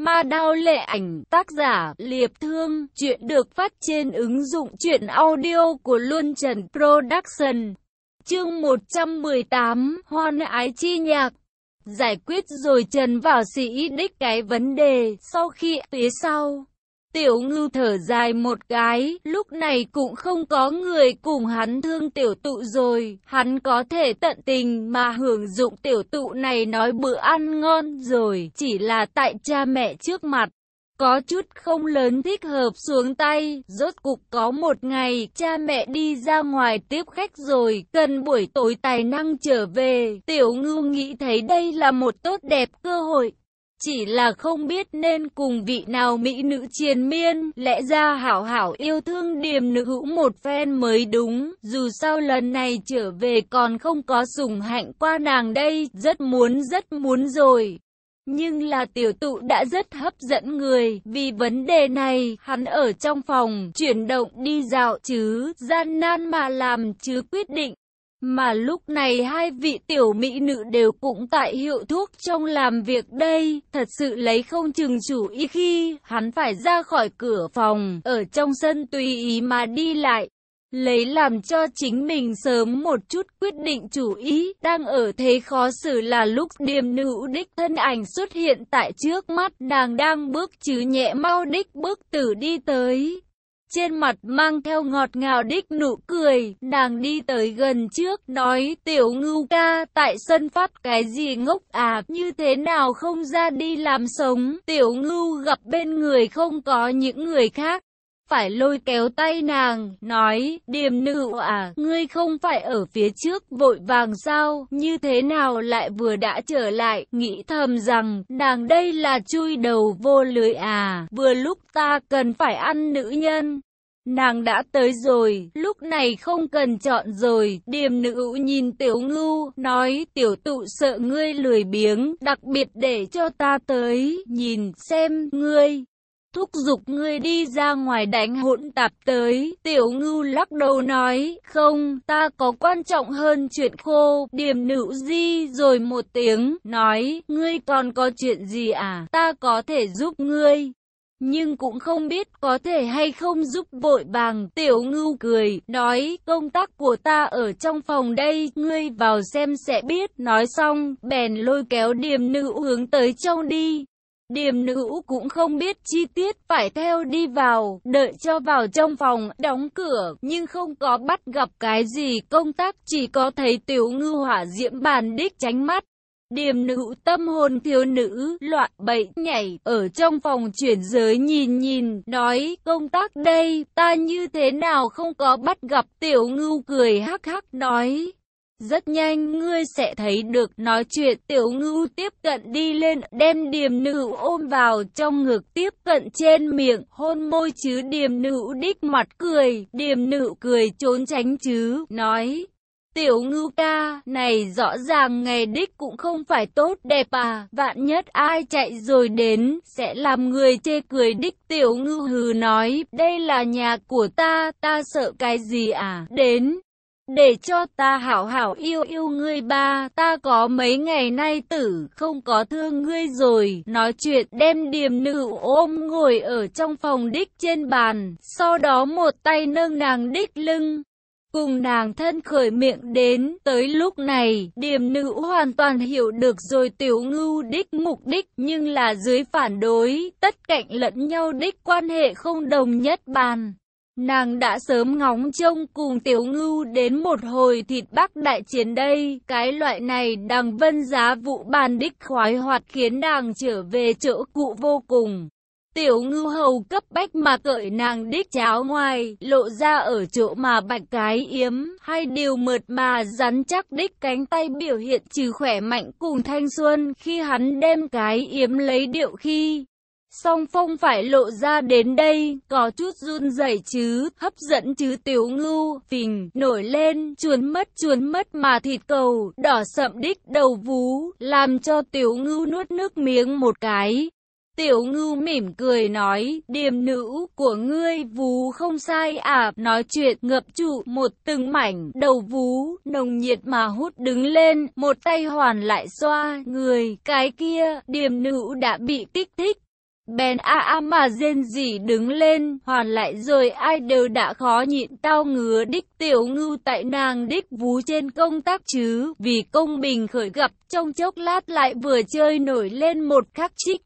Ma đao lệ ảnh, tác giả, Liệp Thương, chuyện được phát trên ứng dụng truyện audio của Luân Trần Production. Chương 118, Hoan ái chi nhạc. Giải quyết rồi Trần vào sĩ đích cái vấn đề, sau khi phía sau. Tiểu Ngư thở dài một cái, lúc này cũng không có người cùng hắn thương tiểu tụ rồi, hắn có thể tận tình mà hưởng dụng tiểu tụ này nói bữa ăn ngon rồi, chỉ là tại cha mẹ trước mặt. Có chút không lớn thích hợp xuống tay, rốt cục có một ngày, cha mẹ đi ra ngoài tiếp khách rồi, cần buổi tối tài năng trở về, tiểu Ngư nghĩ thấy đây là một tốt đẹp cơ hội. Chỉ là không biết nên cùng vị nào mỹ nữ triền miên, lẽ ra hảo hảo yêu thương điềm nữ hữu một phen mới đúng, dù sao lần này trở về còn không có sủng hạnh qua nàng đây, rất muốn rất muốn rồi. Nhưng là tiểu tụ đã rất hấp dẫn người, vì vấn đề này, hắn ở trong phòng, chuyển động đi dạo chứ, gian nan mà làm chứ quyết định. Mà lúc này hai vị tiểu mỹ nữ đều cũng tại hiệu thuốc trong làm việc đây, thật sự lấy không chừng chủ ý khi hắn phải ra khỏi cửa phòng, ở trong sân tùy ý mà đi lại. Lấy làm cho chính mình sớm một chút quyết định chủ ý, đang ở thế khó xử là lúc điềm nữ đích thân ảnh xuất hiện tại trước mắt, nàng đang bước chứ nhẹ mau đích bước tử đi tới. Trên mặt mang theo ngọt ngào đích nụ cười, nàng đi tới gần trước, nói, tiểu ngưu ca, tại sân phát cái gì ngốc à, như thế nào không ra đi làm sống, tiểu ngưu gặp bên người không có những người khác. Phải lôi kéo tay nàng, nói, điềm nữ à, ngươi không phải ở phía trước vội vàng sao, như thế nào lại vừa đã trở lại, nghĩ thầm rằng, nàng đây là chui đầu vô lưới à, vừa lúc ta cần phải ăn nữ nhân. Nàng đã tới rồi, lúc này không cần chọn rồi, điềm nữ nhìn tiểu ngưu, nói tiểu tụ sợ ngươi lười biếng, đặc biệt để cho ta tới, nhìn xem, ngươi. Thúc giục ngươi đi ra ngoài đánh hỗn tạp tới, tiểu ngưu lắc đầu nói, không, ta có quan trọng hơn chuyện khô, điềm nữ di rồi một tiếng, nói, ngươi còn có chuyện gì à, ta có thể giúp ngươi nhưng cũng không biết có thể hay không giúp vội vàng. Tiểu ngưu cười, nói, công tác của ta ở trong phòng đây, ngươi vào xem sẽ biết. Nói xong, bèn lôi kéo điềm nữ hướng tới trong đi. Điềm nữ cũng không biết chi tiết phải theo đi vào, đợi cho vào trong phòng, đóng cửa, nhưng không có bắt gặp cái gì công tác, chỉ có thấy tiểu ngư hỏa diễm bàn đích tránh mắt. Điềm nữ tâm hồn thiếu nữ, loạn bậy nhảy, ở trong phòng chuyển giới nhìn nhìn, nói, công tác đây, ta như thế nào không có bắt gặp tiểu ngưu cười hắc hắc nói. Rất nhanh ngươi sẽ thấy được nói chuyện tiểu ngưu tiếp cận đi lên đem điềm nữ ôm vào trong ngực tiếp cận trên miệng hôn môi chứ điềm nữ đích mặt cười điềm nữ cười trốn tránh chứ nói Tiểu ngưu ca, này rõ ràng ngày đích cũng không phải tốt đẹp à, vạn nhất ai chạy rồi đến, sẽ làm người chê cười đích tiểu ngưu hừ nói, đây là nhà của ta, ta sợ cái gì à, đến. Để cho ta hảo hảo yêu yêu ngươi ba, ta có mấy ngày nay tử, không có thương ngươi rồi. Nói chuyện đem điềm nữ ôm ngồi ở trong phòng đích trên bàn, sau đó một tay nâng nàng đích lưng, Cùng nàng thân khởi miệng đến, tới lúc này, điềm nữ hoàn toàn hiểu được rồi tiểu ngưu đích mục đích, nhưng là dưới phản đối, tất cạnh lẫn nhau đích quan hệ không đồng nhất bàn. Nàng đã sớm ngóng trông cùng tiểu ngưu đến một hồi thịt bắc đại chiến đây, cái loại này đằng vân giá vụ bàn đích khoái hoạt khiến nàng trở về chỗ cụ vô cùng. Tiểu ngư hầu cấp bách mà cởi nàng đích cháo ngoài, lộ ra ở chỗ mà bạch cái yếm, hay điều mượt mà rắn chắc đích cánh tay biểu hiện trừ khỏe mạnh cùng thanh xuân khi hắn đem cái yếm lấy điệu khi. Song phong phải lộ ra đến đây, có chút run rẩy chứ, hấp dẫn chứ tiểu ngưu, phình, nổi lên, chuồn mất chuồn mất mà thịt cầu, đỏ sậm đích đầu vú, làm cho tiểu ngưu nuốt nước miếng một cái. Tiểu ngưu mỉm cười nói, điềm nữ của ngươi vú không sai à, nói chuyện ngập trụ một từng mảnh, đầu vú, nồng nhiệt mà hút đứng lên, một tay hoàn lại xoa, người, cái kia, điềm nữ đã bị kích thích bèn a a mà rên rỉ đứng lên, hoàn lại rồi ai đều đã khó nhịn tao ngứa đích tiểu ngưu tại nàng đích vú trên công tác chứ, vì công bình khởi gặp trong chốc lát lại vừa chơi nổi lên một khắc trích.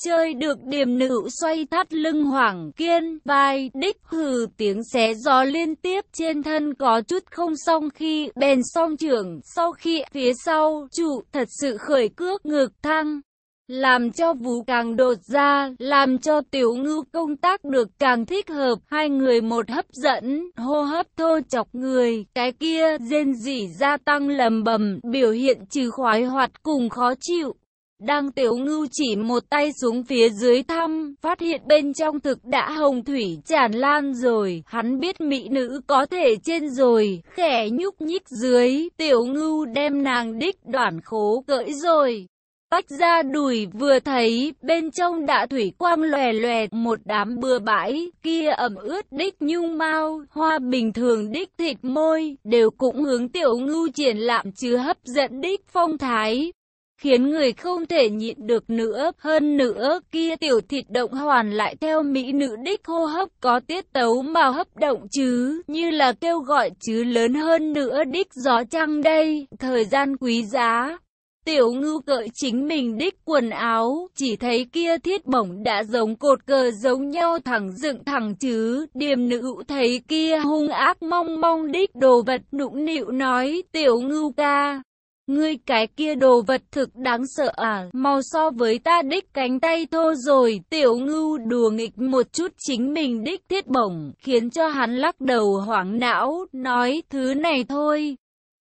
Chơi được điểm nữ xoay thắt lưng hoảng kiên, vai, đích hừ tiếng xé gió liên tiếp trên thân có chút không xong khi bèn song trưởng, sau khi phía sau, chủ thật sự khởi cước ngược thăng. Làm cho vú càng đột ra, làm cho tiểu ngưu công tác được càng thích hợp, hai người một hấp dẫn, hô hấp thô chọc người, cái kia, rên rỉ gia tăng lầm bầm, biểu hiện trừ khoái hoạt cùng khó chịu. Đang tiểu ngưu chỉ một tay xuống phía dưới thăm, phát hiện bên trong thực đã hồng thủy tràn lan rồi, hắn biết mỹ nữ có thể trên rồi, khẽ nhúc nhích dưới, tiểu ngưu đem nàng đích đoạn khố cỡi rồi. Tách ra đùi vừa thấy, bên trong đã thủy quang lòe lòe, một đám bừa bãi, kia ẩm ướt đích nhung mau, hoa bình thường đích thịt môi, đều cũng hướng tiểu ngưu triển lạm chứ hấp dẫn đích phong thái khiến người không thể nhịn được nữa. Hơn nữa, kia tiểu thịt động hoàn lại theo mỹ nữ đích hô hấp có tiết tấu mà hấp động chứ, như là kêu gọi chứ lớn hơn nữa đích gió trăng đây, thời gian quý giá. Tiểu ngưu cởi chính mình đích quần áo, chỉ thấy kia thiết bổng đã giống cột cờ giống nhau thẳng dựng thẳng chứ, điềm nữ thấy kia hung ác mong mong đích đồ vật nũng nịu nói, tiểu ngưu ca. Ngươi cái kia đồ vật thực đáng sợ à, mau so với ta đích cánh tay thô rồi, tiểu ngưu đùa nghịch một chút chính mình đích thiết bổng, khiến cho hắn lắc đầu hoảng não, nói thứ này thôi.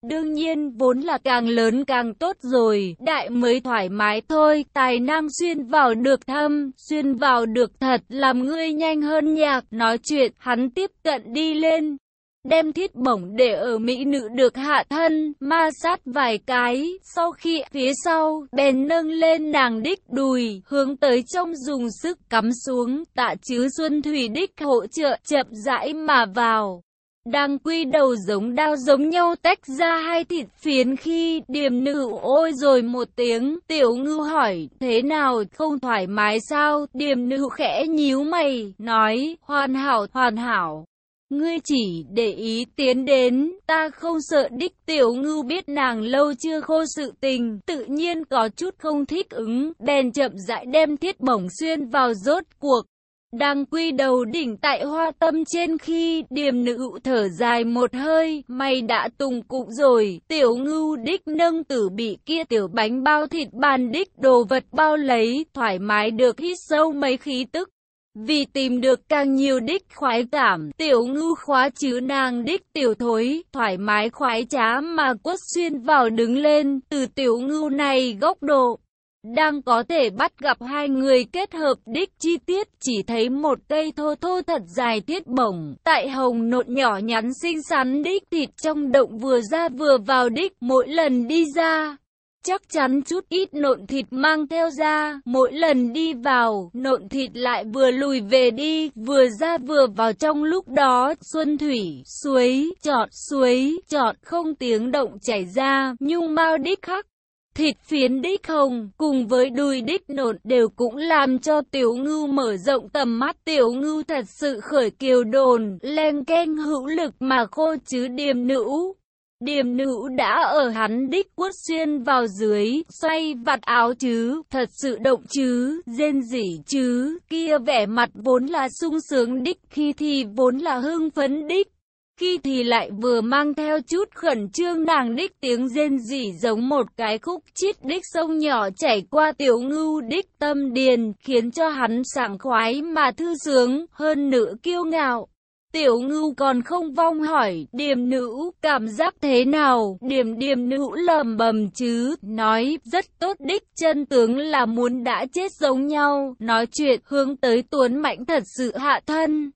Đương nhiên, vốn là càng lớn càng tốt rồi, đại mới thoải mái thôi, tài năng xuyên vào được thâm, xuyên vào được thật, làm ngươi nhanh hơn nhạc, nói chuyện, hắn tiếp cận đi lên, đem thiết bổng để ở mỹ nữ được hạ thân, ma sát vài cái, sau khi phía sau, bèn nâng lên nàng đích đùi, hướng tới trong dùng sức cắm xuống, tạ chứ Xuân Thủy đích hỗ trợ chậm rãi mà vào. Đang quy đầu giống đao giống nhau tách ra hai thịt phiến khi điềm nữ ôi rồi một tiếng, tiểu ngư hỏi, thế nào, không thoải mái sao, điềm nữ khẽ nhíu mày, nói, hoàn hảo, hoàn hảo. Ngươi chỉ để ý tiến đến, ta không sợ đích tiểu ngưu biết nàng lâu chưa khô sự tình, tự nhiên có chút không thích ứng, bèn chậm rãi đem thiết bổng xuyên vào rốt cuộc. Đang quy đầu đỉnh tại hoa tâm trên khi điềm nữ thở dài một hơi, mày đã tùng cục rồi, tiểu ngưu đích nâng tử bị kia tiểu bánh bao thịt bàn đích đồ vật bao lấy, thoải mái được hít sâu mấy khí tức. Vì tìm được càng nhiều đích khoái cảm, tiểu ngưu khóa chứ nàng đích tiểu thối, thoải mái khoái trá mà quất xuyên vào đứng lên, từ tiểu ngưu này góc độ. Đang có thể bắt gặp hai người kết hợp đích chi tiết, chỉ thấy một cây thô thô thật dài thiết bổng, tại hồng nộn nhỏ nhắn xinh xắn đích thịt trong động vừa ra vừa vào đích, mỗi lần đi ra, chắc chắn chút ít nộn thịt mang theo ra, mỗi lần đi vào, nộn thịt lại vừa lùi về đi, vừa ra vừa vào trong lúc đó, xuân thủy, suối, chọt, suối, chọt, không tiếng động chảy ra, nhung mau đích khắc. Thịt phiến đích hồng cùng với đùi đích nộn đều cũng làm cho tiểu ngưu mở rộng tầm mắt tiểu ngưu thật sự khởi kiều đồn, len keng hữu lực mà khô chứ điềm nữ. Điềm nữ đã ở hắn đích quất xuyên vào dưới, xoay vặt áo chứ, thật sự động chứ, rên rỉ chứ, kia vẻ mặt vốn là sung sướng đích, khi thì vốn là hưng phấn đích. Khi thì lại vừa mang theo chút khẩn trương nàng đích tiếng rên rỉ giống một cái khúc chít đích sông nhỏ chảy qua tiểu ngưu đích tâm điền, khiến cho hắn sảng khoái mà thư sướng, hơn nữa kiêu ngạo. Tiểu ngưu còn không vong hỏi, điềm nữ, cảm giác thế nào, điềm điềm nữ lầm bầm chứ, nói, rất tốt đích, chân tướng là muốn đã chết giống nhau, nói chuyện, hướng tới tuấn mạnh thật sự hạ thân.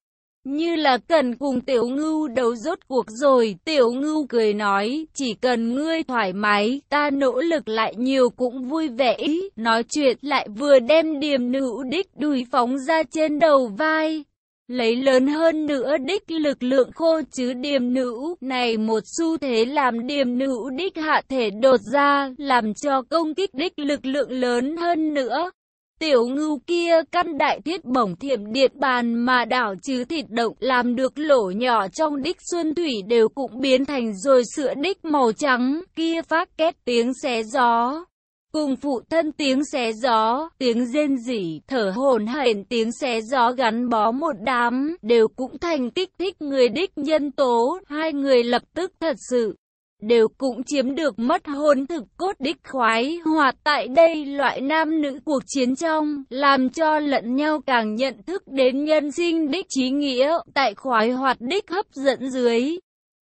Như là cần cùng tiểu ngưu đấu rốt cuộc rồi, tiểu ngưu cười nói, chỉ cần ngươi thoải mái, ta nỗ lực lại nhiều cũng vui vẻ, nói chuyện lại vừa đem điềm nữ đích đùi phóng ra trên đầu vai. Lấy lớn hơn nữa đích lực lượng khô chứ điềm nữ. Này một xu thế làm điềm nữ đích hạ thể đột ra làm cho công kích đích lực lượng lớn hơn nữa. Tiểu ngưu kia căn đại thiết bổng thiểm điện bàn mà đảo chứ thịt động làm được lỗ nhỏ trong đích xuân thủy đều cũng biến thành rồi sữa đích màu trắng kia phát két tiếng xé gió. Cùng phụ thân tiếng xé gió, tiếng rên rỉ, thở hồn hển tiếng xé gió gắn bó một đám, đều cũng thành kích thích người đích nhân tố, hai người lập tức thật sự đều cũng chiếm được mất hồn thực cốt đích khoái hoạt tại đây loại nam nữ cuộc chiến trong, làm cho lẫn nhau càng nhận thức đến nhân sinh đích trí nghĩa, tại khoái hoạt đích hấp dẫn dưới.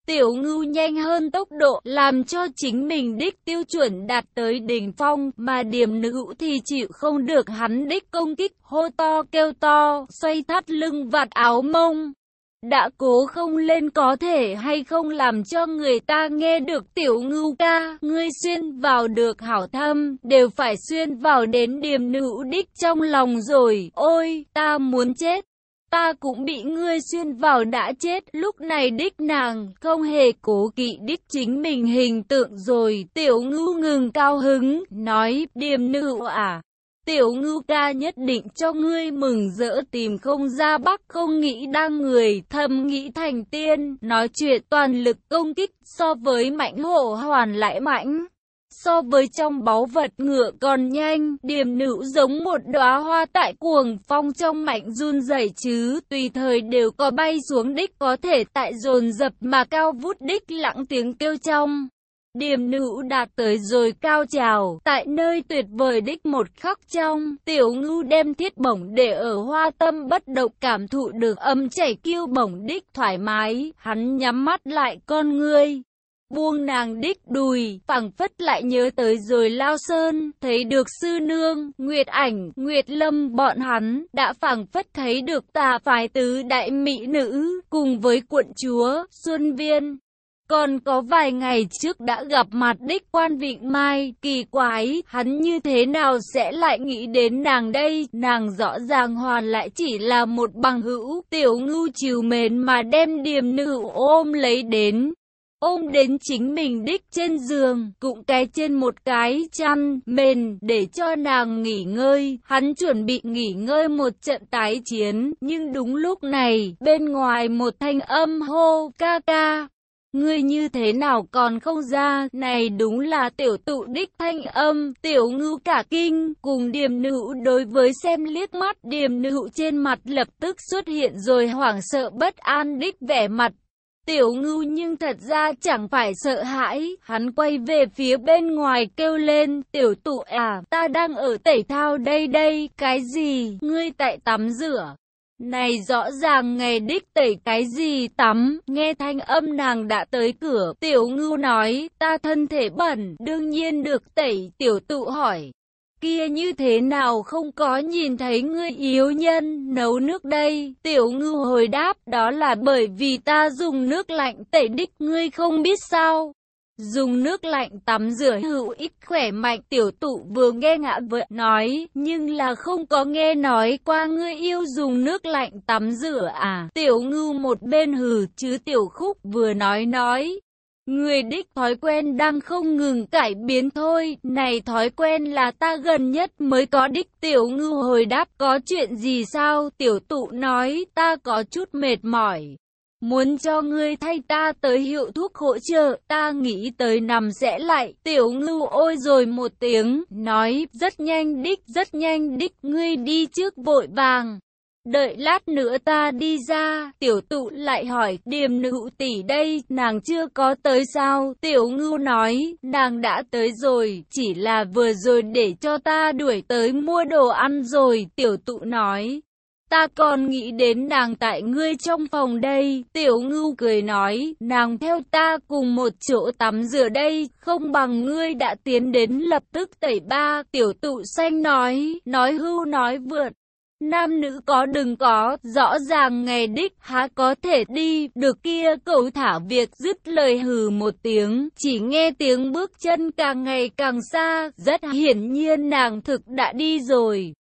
Tiểu ngưu nhanh hơn tốc độ, làm cho chính mình đích tiêu chuẩn đạt tới đỉnh phong, mà điểm nữ thì chịu không được hắn đích công kích, hô to kêu to, xoay thắt lưng vạt áo mông. Đã cố không lên có thể hay không làm cho người ta nghe được tiểu ngưu ca, ngươi xuyên vào được hảo thâm, đều phải xuyên vào đến điểm nữ đích trong lòng rồi, ôi, ta muốn chết. Ta cũng bị ngươi xuyên vào đã chết, lúc này đích nàng, không hề cố kỵ đích chính mình hình tượng rồi, tiểu ngưu ngừng cao hứng, nói, điềm nữ à, Tiểu ngưu ca nhất định cho ngươi mừng rỡ tìm không ra bắc không nghĩ đang người thầm nghĩ thành tiên, nói chuyện toàn lực công kích so với mạnh hổ hoàn lại mạnh. So với trong báu vật ngựa còn nhanh, điềm nữ giống một đóa hoa tại cuồng phong trong mạnh run rẩy chứ, tùy thời đều có bay xuống đích có thể tại dồn dập mà cao vút đích lặng tiếng kêu trong. Điềm nữ đạt tới rồi cao trào, tại nơi tuyệt vời đích một khắc trong, tiểu ngưu đem thiết bổng để ở hoa tâm bất động cảm thụ được âm chảy kiêu bổng đích thoải mái, hắn nhắm mắt lại con ngươi. Buông nàng đích đùi, phẳng phất lại nhớ tới rồi lao sơn, thấy được sư nương, nguyệt ảnh, nguyệt lâm bọn hắn, đã phẳng phất thấy được tà phái tứ đại mỹ nữ, cùng với quận chúa, Xuân Viên. Còn có vài ngày trước đã gặp mặt đích quan vịnh mai, kỳ quái, hắn như thế nào sẽ lại nghĩ đến nàng đây, nàng rõ ràng hoàn lại chỉ là một bằng hữu, tiểu ngưu chiều mến mà đem điềm nữ ôm lấy đến. Ôm đến chính mình đích trên giường, cũng cái trên một cái chăn, mền, để cho nàng nghỉ ngơi, hắn chuẩn bị nghỉ ngơi một trận tái chiến, nhưng đúng lúc này, bên ngoài một thanh âm hô, ca ca, Ngươi như thế nào còn không ra, này đúng là tiểu tụ đích thanh âm, tiểu ngưu cả kinh, cùng điềm nữ đối với xem liếc mắt điềm nữ trên mặt lập tức xuất hiện rồi hoảng sợ bất an đích vẻ mặt. Tiểu ngưu nhưng thật ra chẳng phải sợ hãi, hắn quay về phía bên ngoài kêu lên, tiểu tụ à, ta đang ở tẩy thao đây đây, cái gì, ngươi tại tắm rửa. Này rõ ràng nghe đích tẩy cái gì tắm, nghe thanh âm nàng đã tới cửa, tiểu ngưu nói, ta thân thể bẩn, đương nhiên được tẩy, tiểu tụ hỏi. Kia như thế nào không có nhìn thấy ngươi yếu nhân nấu nước đây, tiểu ngưu hồi đáp, đó là bởi vì ta dùng nước lạnh tẩy đích ngươi không biết sao. Dùng nước lạnh tắm rửa hữu ích khỏe mạnh tiểu tụ vừa nghe ngã vợ nói, nhưng là không có nghe nói qua ngươi yêu dùng nước lạnh tắm rửa à. Tiểu ngưu một bên hừ chứ tiểu khúc vừa nói nói. Người đích thói quen đang không ngừng cải biến thôi, này thói quen là ta gần nhất mới có đích tiểu ngưu hồi đáp có chuyện gì sao, tiểu tụ nói ta có chút mệt mỏi. Muốn cho ngươi thay ta tới hiệu thuốc hỗ trợ, ta nghĩ tới nằm sẽ lại, tiểu ngưu ôi rồi một tiếng, nói, rất nhanh đích, rất nhanh đích, ngươi đi trước vội vàng. Đợi lát nữa ta đi ra, tiểu tụ lại hỏi, điềm nữ tỷ đây, nàng chưa có tới sao? Tiểu ngưu nói, nàng đã tới rồi, chỉ là vừa rồi để cho ta đuổi tới mua đồ ăn rồi, tiểu tụ nói. Ta còn nghĩ đến nàng tại ngươi trong phòng đây, tiểu ngưu cười nói, nàng theo ta cùng một chỗ tắm rửa đây, không bằng ngươi đã tiến đến lập tức tẩy ba, tiểu tụ xanh nói, nói hưu nói vượt. Nam nữ có đừng có, rõ ràng ngày đích há có thể đi, được kia cậu thả việc dứt lời hừ một tiếng, chỉ nghe tiếng bước chân càng ngày càng xa, rất hiển nhiên nàng thực đã đi rồi.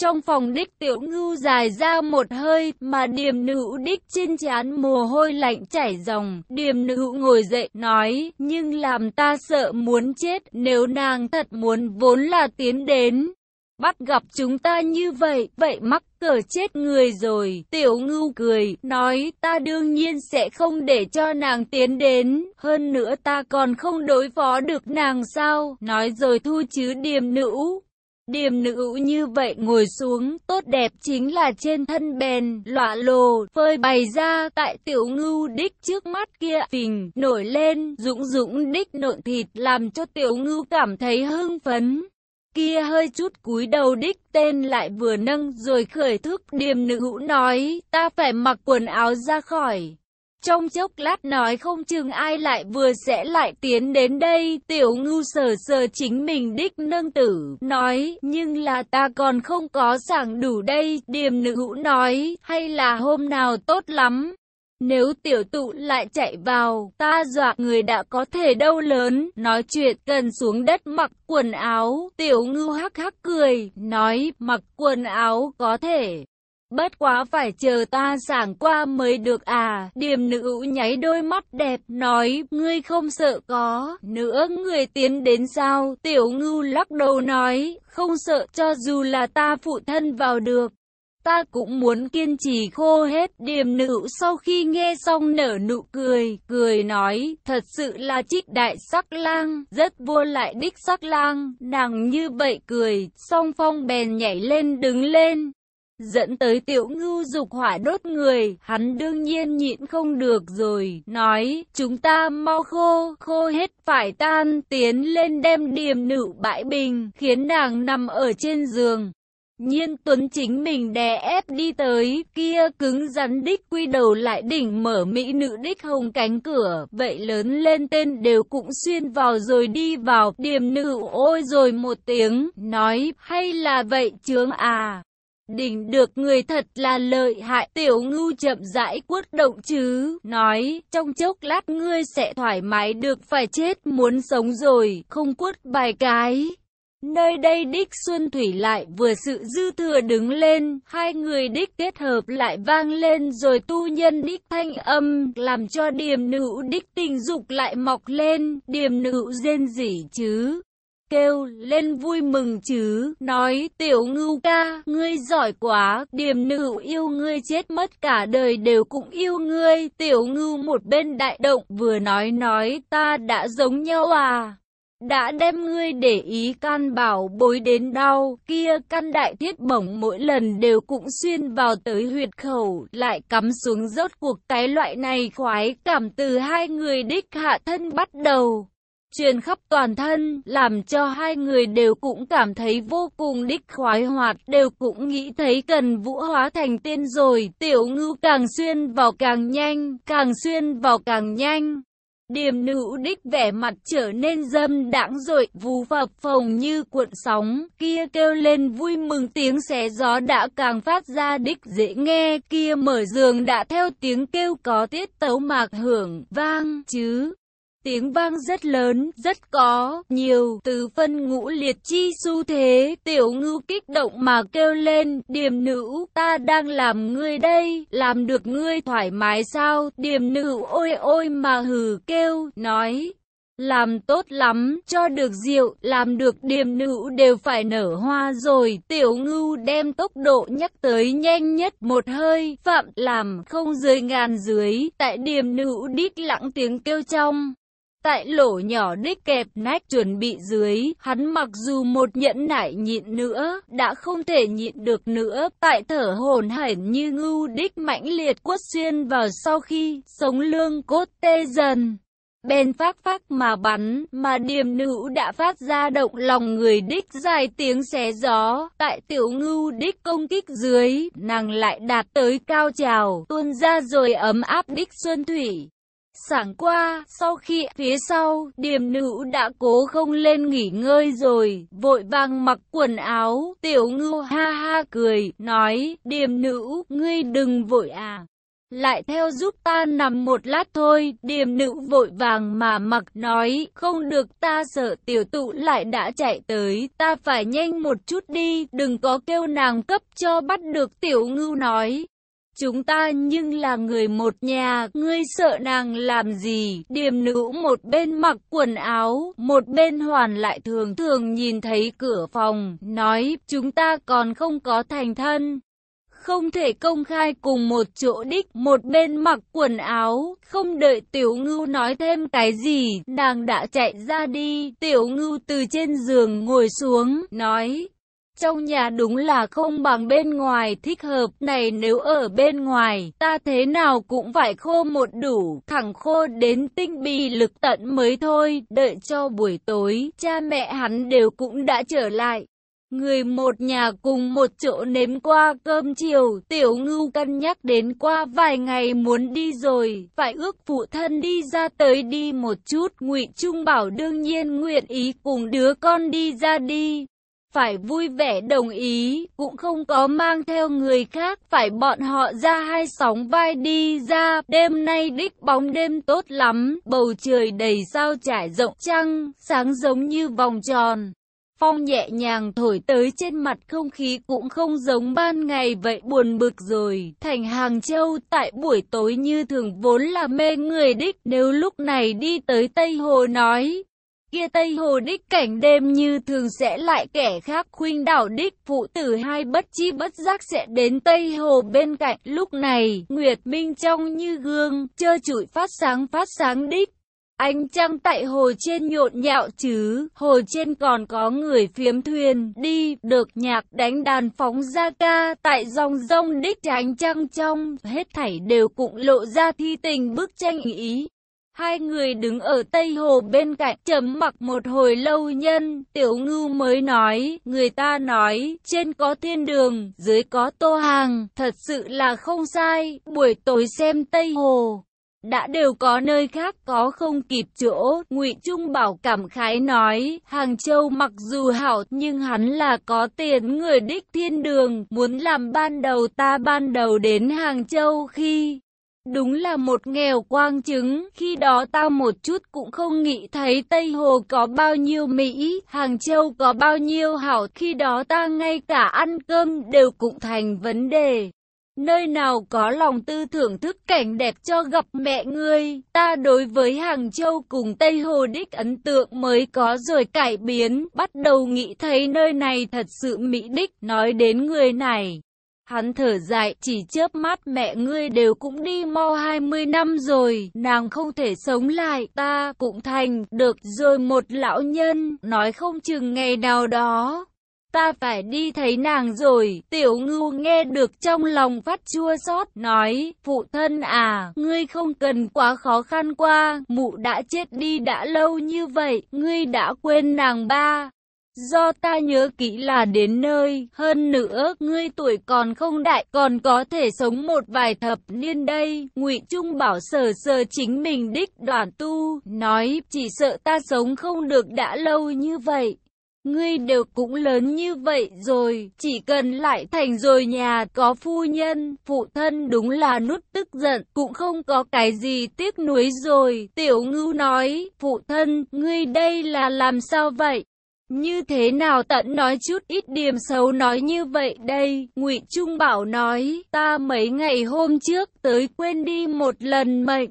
Trong phòng đích tiểu ngưu dài ra một hơi, mà điềm nữ đích trên chán mồ hôi lạnh chảy dòng. Điềm nữ ngồi dậy, nói, nhưng làm ta sợ muốn chết, nếu nàng thật muốn vốn là tiến đến. Bắt gặp chúng ta như vậy, vậy mắc cỡ chết người rồi. Tiểu ngưu cười, nói ta đương nhiên sẽ không để cho nàng tiến đến. Hơn nữa ta còn không đối phó được nàng sao. Nói rồi thu chứ điềm nữ. Điềm nữ như vậy ngồi xuống, tốt đẹp chính là trên thân bèn, lọa lồ, phơi bày ra, tại tiểu ngưu đích trước mắt kia, phình, nổi lên, dũng dũng đích nộn thịt, làm cho tiểu ngưu cảm thấy hưng phấn. Kia hơi chút cúi đầu đích tên lại vừa nâng rồi khởi thức điềm nữ hữu nói, ta phải mặc quần áo ra khỏi. Trong chốc lát nói không chừng ai lại vừa sẽ lại tiến đến đây, tiểu ngưu sờ sờ chính mình đích nâng tử, nói, nhưng là ta còn không có sảng đủ đây, điềm nữ hữu nói, hay là hôm nào tốt lắm. Nếu tiểu tụ lại chạy vào, ta dọa người đã có thể đâu lớn, nói chuyện cần xuống đất mặc quần áo, tiểu ngưu hắc hắc cười, nói, mặc quần áo có thể. Bất quá phải chờ ta sảng qua mới được à, điềm nữ nháy đôi mắt đẹp, nói, ngươi không sợ có, nữa người tiến đến sao, tiểu ngưu lắc đầu nói, không sợ cho dù là ta phụ thân vào được. Ta cũng muốn kiên trì khô hết điềm nữ sau khi nghe xong nở nụ cười, cười nói, thật sự là trích đại sắc lang, rất vua lại đích sắc lang, nàng như vậy cười, song phong bèn nhảy lên đứng lên. Dẫn tới tiểu ngưu dục hỏa đốt người, hắn đương nhiên nhịn không được rồi, nói, chúng ta mau khô, khô hết phải tan, tiến lên đem điềm nữ bãi bình, khiến nàng nằm ở trên giường. Nhiên Tuấn chính mình đè ép đi tới, kia cứng rắn đích quy đầu lại đỉnh mở mỹ nữ đích hồng cánh cửa, vậy lớn lên tên đều cũng xuyên vào rồi đi vào, điềm nữ ôi rồi một tiếng, nói, hay là vậy chướng à. Đỉnh được người thật là lợi hại tiểu ngưu chậm rãi quất động chứ, nói, trong chốc lát ngươi sẽ thoải mái được phải chết muốn sống rồi, không quất bài cái. Nơi đây đích Xuân Thủy lại vừa sự dư thừa đứng lên, hai người đích kết hợp lại vang lên rồi tu nhân đích thanh âm, làm cho điềm nữ đích tình dục lại mọc lên, điềm nữ rên rỉ chứ. Kêu lên vui mừng chứ, nói tiểu ngưu ca, ngươi giỏi quá, điềm nữ yêu ngươi chết mất cả đời đều cũng yêu ngươi, tiểu ngưu một bên đại động vừa nói nói ta đã giống nhau à? Đã đem ngươi để ý can bảo bối đến đau, kia căn đại thiết bổng mỗi lần đều cũng xuyên vào tới huyệt khẩu, lại cắm xuống rốt cuộc cái loại này khoái cảm từ hai người đích hạ thân bắt đầu. Truyền khắp toàn thân, làm cho hai người đều cũng cảm thấy vô cùng đích khoái hoạt, đều cũng nghĩ thấy cần vũ hóa thành tiên rồi, tiểu ngưu càng xuyên vào càng nhanh, càng xuyên vào càng nhanh. Điềm nữ đích vẻ mặt trở nên dâm đãng rồi, vù phập phồng như cuộn sóng, kia kêu lên vui mừng tiếng xé gió đã càng phát ra đích dễ nghe, kia mở giường đã theo tiếng kêu có tiết tấu mạc hưởng, vang, chứ. Tiếng vang rất lớn, rất có, nhiều, từ phân ngũ liệt chi xu thế, tiểu ngưu kích động mà kêu lên, điềm nữ, ta đang làm ngươi đây, làm được ngươi thoải mái sao, điềm nữ ôi ôi mà hừ kêu, nói. Làm tốt lắm, cho được rượu, làm được điềm nữ đều phải nở hoa rồi, tiểu ngưu đem tốc độ nhắc tới nhanh nhất một hơi, phạm làm không dưới ngàn dưới, tại điềm nữ đít lặng tiếng kêu trong. Tại lỗ nhỏ đích kẹp nách chuẩn bị dưới, hắn mặc dù một nhẫn nại nhịn nữa, đã không thể nhịn được nữa, tại thở hồn hển như ngưu đích mãnh liệt quất xuyên vào sau khi sống lương cốt tê dần. Bên phát phát mà bắn, mà điềm nữ đã phát ra động lòng người đích dài tiếng xé gió, tại tiểu ngưu đích công kích dưới, nàng lại đạt tới cao trào, tuôn ra rồi ấm áp đích xuân thủy. Sảng qua, sau khi phía sau, điềm nữ đã cố không lên nghỉ ngơi rồi, vội vàng mặc quần áo, tiểu ngưu ha ha cười, nói, điềm nữ, ngươi đừng vội à. Lại theo giúp ta nằm một lát thôi, điềm nữ vội vàng mà mặc nói, không được ta sợ tiểu tụ lại đã chạy tới, ta phải nhanh một chút đi, đừng có kêu nàng cấp cho bắt được tiểu ngưu nói. Chúng ta nhưng là người một nhà, ngươi sợ nàng làm gì? Điềm nữ một bên mặc quần áo, một bên hoàn lại thường thường nhìn thấy cửa phòng, nói, chúng ta còn không có thành thân. Không thể công khai cùng một chỗ đích, một bên mặc quần áo, không đợi tiểu ngưu nói thêm cái gì, nàng đã chạy ra đi, tiểu ngưu từ trên giường ngồi xuống, nói, trong nhà đúng là không bằng bên ngoài thích hợp. Này nếu ở bên ngoài ta thế nào cũng phải khô một đủ. Thẳng khô đến tinh bì lực tận mới thôi. Đợi cho buổi tối cha mẹ hắn đều cũng đã trở lại. Người một nhà cùng một chỗ nếm qua cơm chiều, tiểu ngưu cân nhắc đến qua vài ngày muốn đi rồi, phải ước phụ thân đi ra tới đi một chút, ngụy Trung Bảo đương nhiên nguyện ý cùng đứa con đi ra đi phải vui vẻ đồng ý, cũng không có mang theo người khác, phải bọn họ ra hai sóng vai đi ra, đêm nay đích bóng đêm tốt lắm, bầu trời đầy sao trải rộng trăng, sáng giống như vòng tròn. Phong nhẹ nhàng thổi tới trên mặt không khí cũng không giống ban ngày vậy buồn bực rồi. Thành Hàng Châu tại buổi tối như thường vốn là mê người đích nếu lúc này đi tới Tây Hồ nói, kia Tây Hồ đích cảnh đêm như thường sẽ lại kẻ khác khuynh đảo đích phụ tử hai bất chi bất giác sẽ đến Tây Hồ bên cạnh. Lúc này, Nguyệt Minh trong như gương, chơ trụi phát sáng phát sáng đích. Ánh trăng tại hồ trên nhộn nhạo chứ, hồ trên còn có người phiếm thuyền, đi, được nhạc đánh đàn phóng ra ca, tại dòng rông đích ánh trăng trong, hết thảy đều cũng lộ ra thi tình bức tranh ý. Hai người đứng ở Tây Hồ bên cạnh chấm mặc một hồi lâu nhân, tiểu ngưu mới nói, người ta nói, trên có thiên đường, dưới có tô hàng, thật sự là không sai, buổi tối xem Tây Hồ. Đã đều có nơi khác có không kịp chỗ, ngụy Trung Bảo cảm khái nói, Hàng Châu mặc dù hảo nhưng hắn là có tiền người đích thiên đường, muốn làm ban đầu ta ban đầu đến Hàng Châu khi Đúng là một nghèo quang chứng, khi đó tao một chút cũng không nghĩ thấy Tây Hồ có bao nhiêu Mỹ, Hàng Châu có bao nhiêu hảo, khi đó ta ngay cả ăn cơm đều cũng thành vấn đề. Nơi nào có lòng tư thưởng thức cảnh đẹp cho gặp mẹ ngươi, ta đối với Hàng Châu cùng Tây Hồ đích ấn tượng mới có rồi cải biến, bắt đầu nghĩ thấy nơi này thật sự mỹ đích, nói đến người này. Hắn thở dài, chỉ chớp mắt mẹ ngươi đều cũng đi mau 20 năm rồi, nàng không thể sống lại, ta cũng thành, được rồi một lão nhân, nói không chừng ngày nào đó. Ta phải đi thấy nàng rồi, tiểu ngưu nghe được trong lòng phát chua xót nói, phụ thân à, ngươi không cần quá khó khăn qua, mụ đã chết đi đã lâu như vậy, ngươi đã quên nàng ba. Do ta nhớ kỹ là đến nơi, hơn nữa, ngươi tuổi còn không đại, còn có thể sống một vài thập niên đây. Ngụy Trung bảo sờ sờ chính mình đích đoàn tu, nói, chỉ sợ ta sống không được đã lâu như vậy. Ngươi đều cũng lớn như vậy rồi, chỉ cần lại thành rồi nhà có phu nhân, phụ thân đúng là nút tức giận, cũng không có cái gì tiếc nuối rồi. Tiểu ngưu nói, phụ thân, ngươi đây là làm sao vậy? Như thế nào tận nói chút ít điểm xấu nói như vậy đây, ngụy Trung Bảo nói, ta mấy ngày hôm trước tới quên đi một lần mệnh.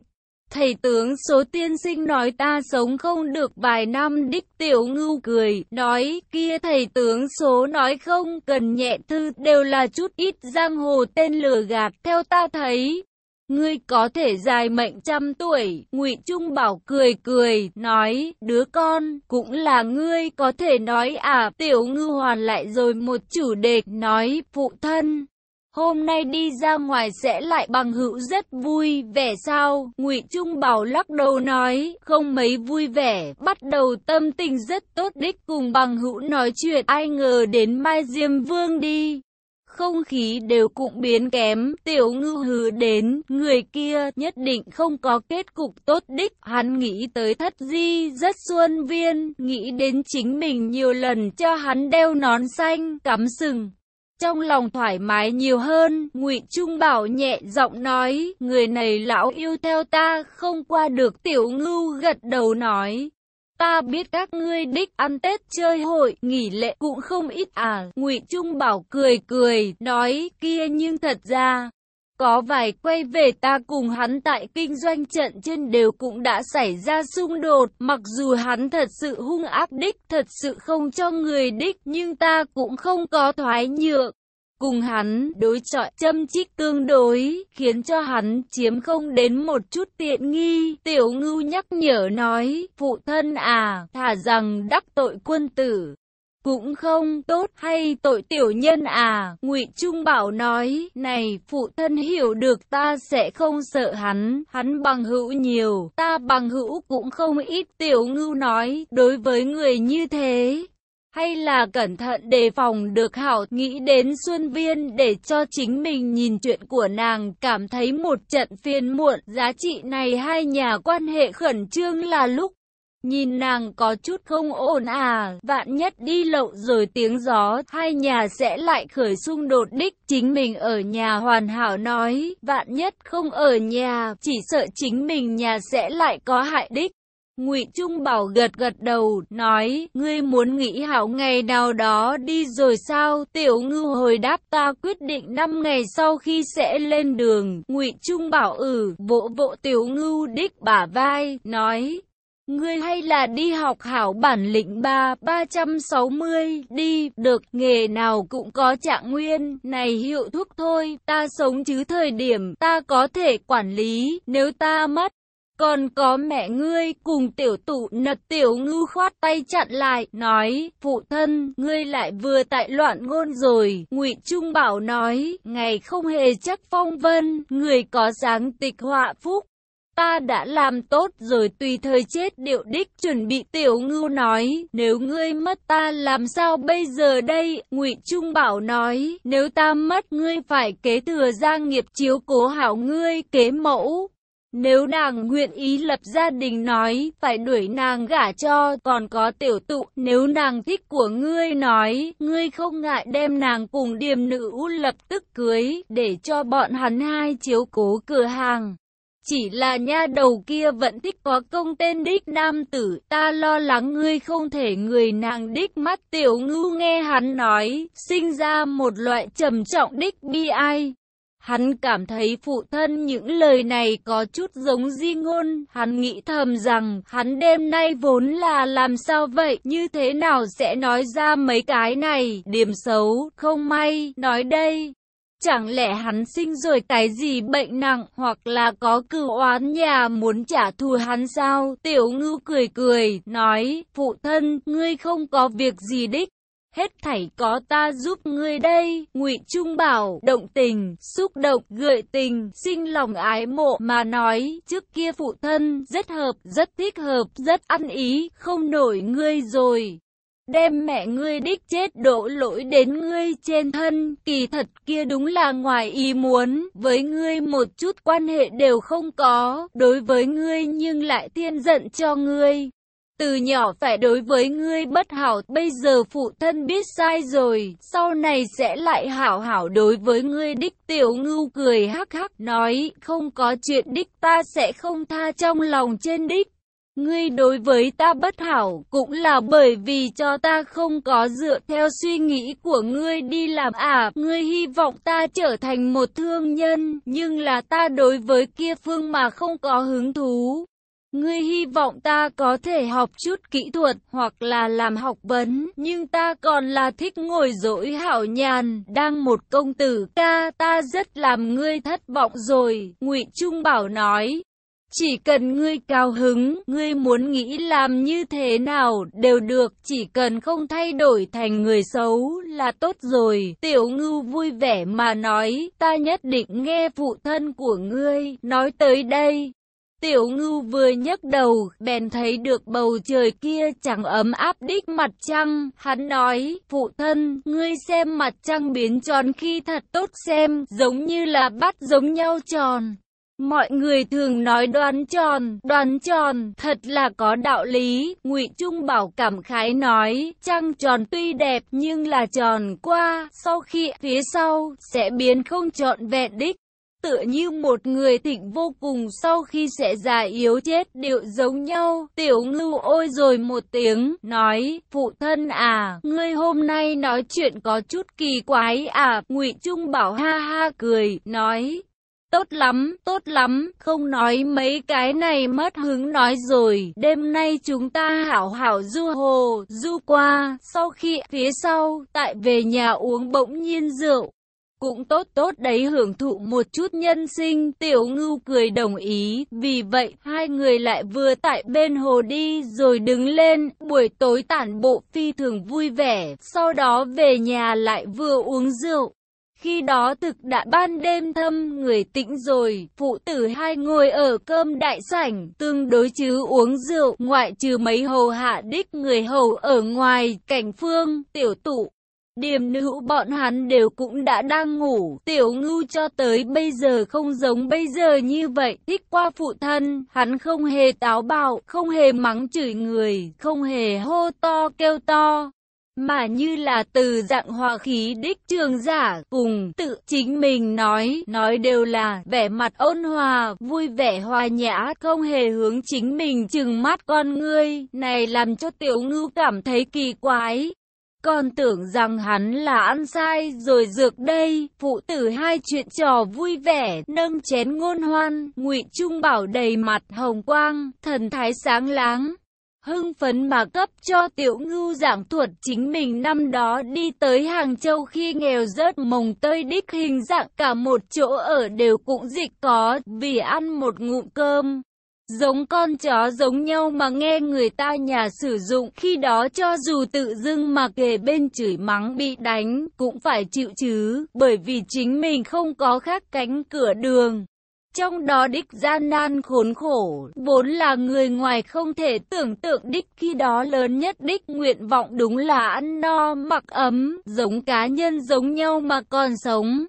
Thầy tướng số tiên sinh nói ta sống không được vài năm đích tiểu ngưu cười, nói kia thầy tướng số nói không cần nhẹ thư đều là chút ít giang hồ tên lừa gạt theo ta thấy. Ngươi có thể dài mệnh trăm tuổi, ngụy Trung Bảo cười cười, nói, đứa con, cũng là ngươi có thể nói à, tiểu ngư hoàn lại rồi một chủ đề, nói, phụ thân. Hôm nay đi ra ngoài sẽ lại bằng hữu rất vui vẻ sao? Ngụy Trung Bảo lắc đầu nói, không mấy vui vẻ, bắt đầu tâm tình rất tốt đích cùng bằng hữu nói chuyện, ai ngờ đến Mai Diêm Vương đi không khí đều cũng biến kém, tiểu ngư hừ đến, người kia nhất định không có kết cục tốt đích, hắn nghĩ tới thất di rất xuân viên, nghĩ đến chính mình nhiều lần cho hắn đeo nón xanh, cắm sừng. Trong lòng thoải mái nhiều hơn, ngụy Trung Bảo nhẹ giọng nói, người này lão yêu theo ta, không qua được. Tiểu ngưu gật đầu nói, Ta biết các ngươi đích ăn Tết chơi hội, nghỉ lễ cũng không ít à. Ngụy Trung Bảo cười cười, nói kia nhưng thật ra, có vài quay về ta cùng hắn tại kinh doanh trận trên đều cũng đã xảy ra xung đột, mặc dù hắn thật sự hung ác đích, thật sự không cho người đích, nhưng ta cũng không có thoái nhượng cùng hắn đối chọi châm chích tương đối, khiến cho hắn chiếm không đến một chút tiện nghi. Tiểu ngưu nhắc nhở nói, phụ thân à, thả rằng đắc tội quân tử. Cũng không tốt hay tội tiểu nhân à, ngụy Trung Bảo nói, này phụ thân hiểu được ta sẽ không sợ hắn, hắn bằng hữu nhiều, ta bằng hữu cũng không ít tiểu ngưu nói, đối với người như thế, hay là cẩn thận đề phòng được hảo nghĩ đến Xuân Viên để cho chính mình nhìn chuyện của nàng cảm thấy một trận phiền muộn giá trị này hai nhà quan hệ khẩn trương là lúc Nhìn nàng có chút không ổn à, vạn nhất đi lậu rồi tiếng gió, hai nhà sẽ lại khởi xung đột đích. Chính mình ở nhà hoàn hảo nói, vạn nhất không ở nhà, chỉ sợ chính mình nhà sẽ lại có hại đích. Ngụy Trung Bảo gật gật đầu, nói, ngươi muốn nghĩ hảo ngày nào đó đi rồi sao? Tiểu Ngư hồi đáp ta quyết định 5 ngày sau khi sẽ lên đường. Ngụy Trung Bảo ừ, vỗ vỗ Tiểu Ngư đích bả vai, nói, Ngươi hay là đi học hảo bản lĩnh ba 360 đi, được nghề nào cũng có trạng nguyên, này hiệu thuốc thôi, ta sống chứ thời điểm ta có thể quản lý, nếu ta mất, còn có mẹ ngươi cùng tiểu tụ nật tiểu ngư khoát tay chặn lại, nói, phụ thân, ngươi lại vừa tại loạn ngôn rồi. ngụy Trung Bảo nói, ngày không hề chắc phong vân, người có dáng tịch họa phúc. Ta đã làm tốt rồi tùy thời chết điệu đích chuẩn bị tiểu ngưu nói, nếu ngươi mất ta làm sao bây giờ đây? ngụy Trung Bảo nói, nếu ta mất ngươi phải kế thừa gia nghiệp chiếu cố hảo ngươi kế mẫu. Nếu nàng nguyện ý lập gia đình nói, phải đuổi nàng gả cho, còn có tiểu tụ, nếu nàng thích của ngươi nói, ngươi không ngại đem nàng cùng điềm nữ lập tức cưới, để cho bọn hắn hai chiếu cố cửa hàng. Chỉ là nha đầu kia vẫn thích có công tên đích nam tử, ta lo lắng ngươi không thể người nàng đích mắt tiểu ngưu nghe hắn nói, sinh ra một loại trầm trọng đích bi ai. Hắn cảm thấy phụ thân những lời này có chút giống di ngôn, hắn nghĩ thầm rằng hắn đêm nay vốn là làm sao vậy, như thế nào sẽ nói ra mấy cái này, điểm xấu, không may, nói đây. Chẳng lẽ hắn sinh rồi cái gì bệnh nặng hoặc là có cừu oán nhà muốn trả thù hắn sao? Tiểu ngư cười cười, nói, phụ thân, ngươi không có việc gì đích. Hết thảy có ta giúp ngươi đây, ngụy Trung bảo, động tình, xúc động, gợi tình, sinh lòng ái mộ mà nói, trước kia phụ thân, rất hợp, rất thích hợp, rất ăn ý, không nổi ngươi rồi. Đem mẹ ngươi đích chết đổ lỗi đến ngươi trên thân, kỳ thật kia đúng là ngoài ý muốn, với ngươi một chút quan hệ đều không có, đối với ngươi nhưng lại thiên giận cho ngươi. Từ nhỏ phải đối với ngươi bất hảo, bây giờ phụ thân biết sai rồi, sau này sẽ lại hảo hảo đối với ngươi đích tiểu ngưu cười hắc hắc nói, không có chuyện đích ta sẽ không tha trong lòng trên đích. Ngươi đối với ta bất hảo cũng là bởi vì cho ta không có dựa theo suy nghĩ của ngươi đi làm à. Ngươi hy vọng ta trở thành một thương nhân, nhưng là ta đối với kia phương mà không có hứng thú. Ngươi hy vọng ta có thể học chút kỹ thuật hoặc là làm học vấn, nhưng ta còn là thích ngồi dỗi hảo nhàn, đang một công tử ca, ta rất làm ngươi thất vọng rồi, Ngụy Trung Bảo nói. Chỉ cần ngươi cao hứng, ngươi muốn nghĩ làm như thế nào đều được, chỉ cần không thay đổi thành người xấu là tốt rồi. Tiểu ngư vui vẻ mà nói, ta nhất định nghe phụ thân của ngươi, nói tới đây. Tiểu ngư vừa nhấc đầu, bèn thấy được bầu trời kia chẳng ấm áp đích mặt trăng. Hắn nói, phụ thân, ngươi xem mặt trăng biến tròn khi thật tốt xem, giống như là bắt giống nhau tròn. Mọi người thường nói đoán tròn, đoán tròn, thật là có đạo lý. Ngụy Trung Bảo cảm khái nói, trăng tròn tuy đẹp nhưng là tròn qua, sau khi phía sau sẽ biến không trọn vẹn đích. Tựa như một người thịnh vô cùng sau khi sẽ già yếu chết đều giống nhau. Tiểu ngưu ôi rồi một tiếng, nói, phụ thân à, ngươi hôm nay nói chuyện có chút kỳ quái à. Ngụy Trung Bảo ha ha cười, nói, Tốt lắm, tốt lắm, không nói mấy cái này mất hứng nói rồi. Đêm nay chúng ta hảo hảo du hồ, du qua, sau khi phía sau, tại về nhà uống bỗng nhiên rượu. Cũng tốt tốt đấy hưởng thụ một chút nhân sinh, tiểu ngưu cười đồng ý, vì vậy hai người lại vừa tại bên hồ đi rồi đứng lên, buổi tối tản bộ phi thường vui vẻ, sau đó về nhà lại vừa uống rượu. Khi đó thực đã ban đêm thâm người tĩnh rồi, phụ tử hai ngồi ở cơm đại sảnh, tương đối chứ uống rượu, ngoại trừ mấy hầu hạ đích người hầu ở ngoài, cảnh phương, tiểu tụ. Điềm nữ bọn hắn đều cũng đã đang ngủ, tiểu ngưu cho tới bây giờ không giống bây giờ như vậy, thích qua phụ thân, hắn không hề táo bạo, không hề mắng chửi người, không hề hô to kêu to, mà như là từ dạng hòa khí đích trường giả cùng tự chính mình nói, nói đều là vẻ mặt ôn hòa, vui vẻ hòa nhã, không hề hướng chính mình chừng mắt con ngươi, này làm cho tiểu ngưu cảm thấy kỳ quái. Còn tưởng rằng hắn là ăn sai rồi dược đây, phụ tử hai chuyện trò vui vẻ, nâng chén ngôn hoan, ngụy Trung Bảo đầy mặt hồng quang, thần thái sáng láng. Hưng phấn mà cấp cho tiểu ngưu giảng thuật chính mình năm đó đi tới Hàng Châu khi nghèo rớt mồng tơi đích hình dạng cả một chỗ ở đều cũng dịch có vì ăn một ngụm cơm. Giống con chó giống nhau mà nghe người ta nhà sử dụng khi đó cho dù tự dưng mà kề bên chửi mắng bị đánh cũng phải chịu chứ bởi vì chính mình không có khác cánh cửa đường. Trong đó đích gian nan khốn khổ, vốn là người ngoài không thể tưởng tượng đích khi đó lớn nhất đích nguyện vọng đúng là ăn no, mặc ấm, giống cá nhân giống nhau mà còn sống.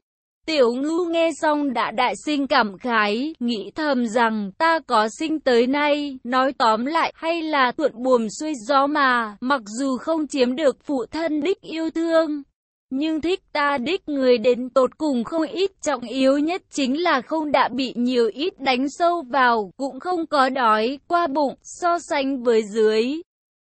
Tiểu ngưu nghe xong đã đại sinh cảm khái, nghĩ thầm rằng ta có sinh tới nay, nói tóm lại hay là thuận buồm xuôi gió mà, mặc dù không chiếm được phụ thân đích yêu thương, nhưng thích ta đích người đến tột cùng không ít trọng yếu nhất chính là không đã bị nhiều ít đánh sâu vào, cũng không có đói, qua bụng, so sánh với dưới.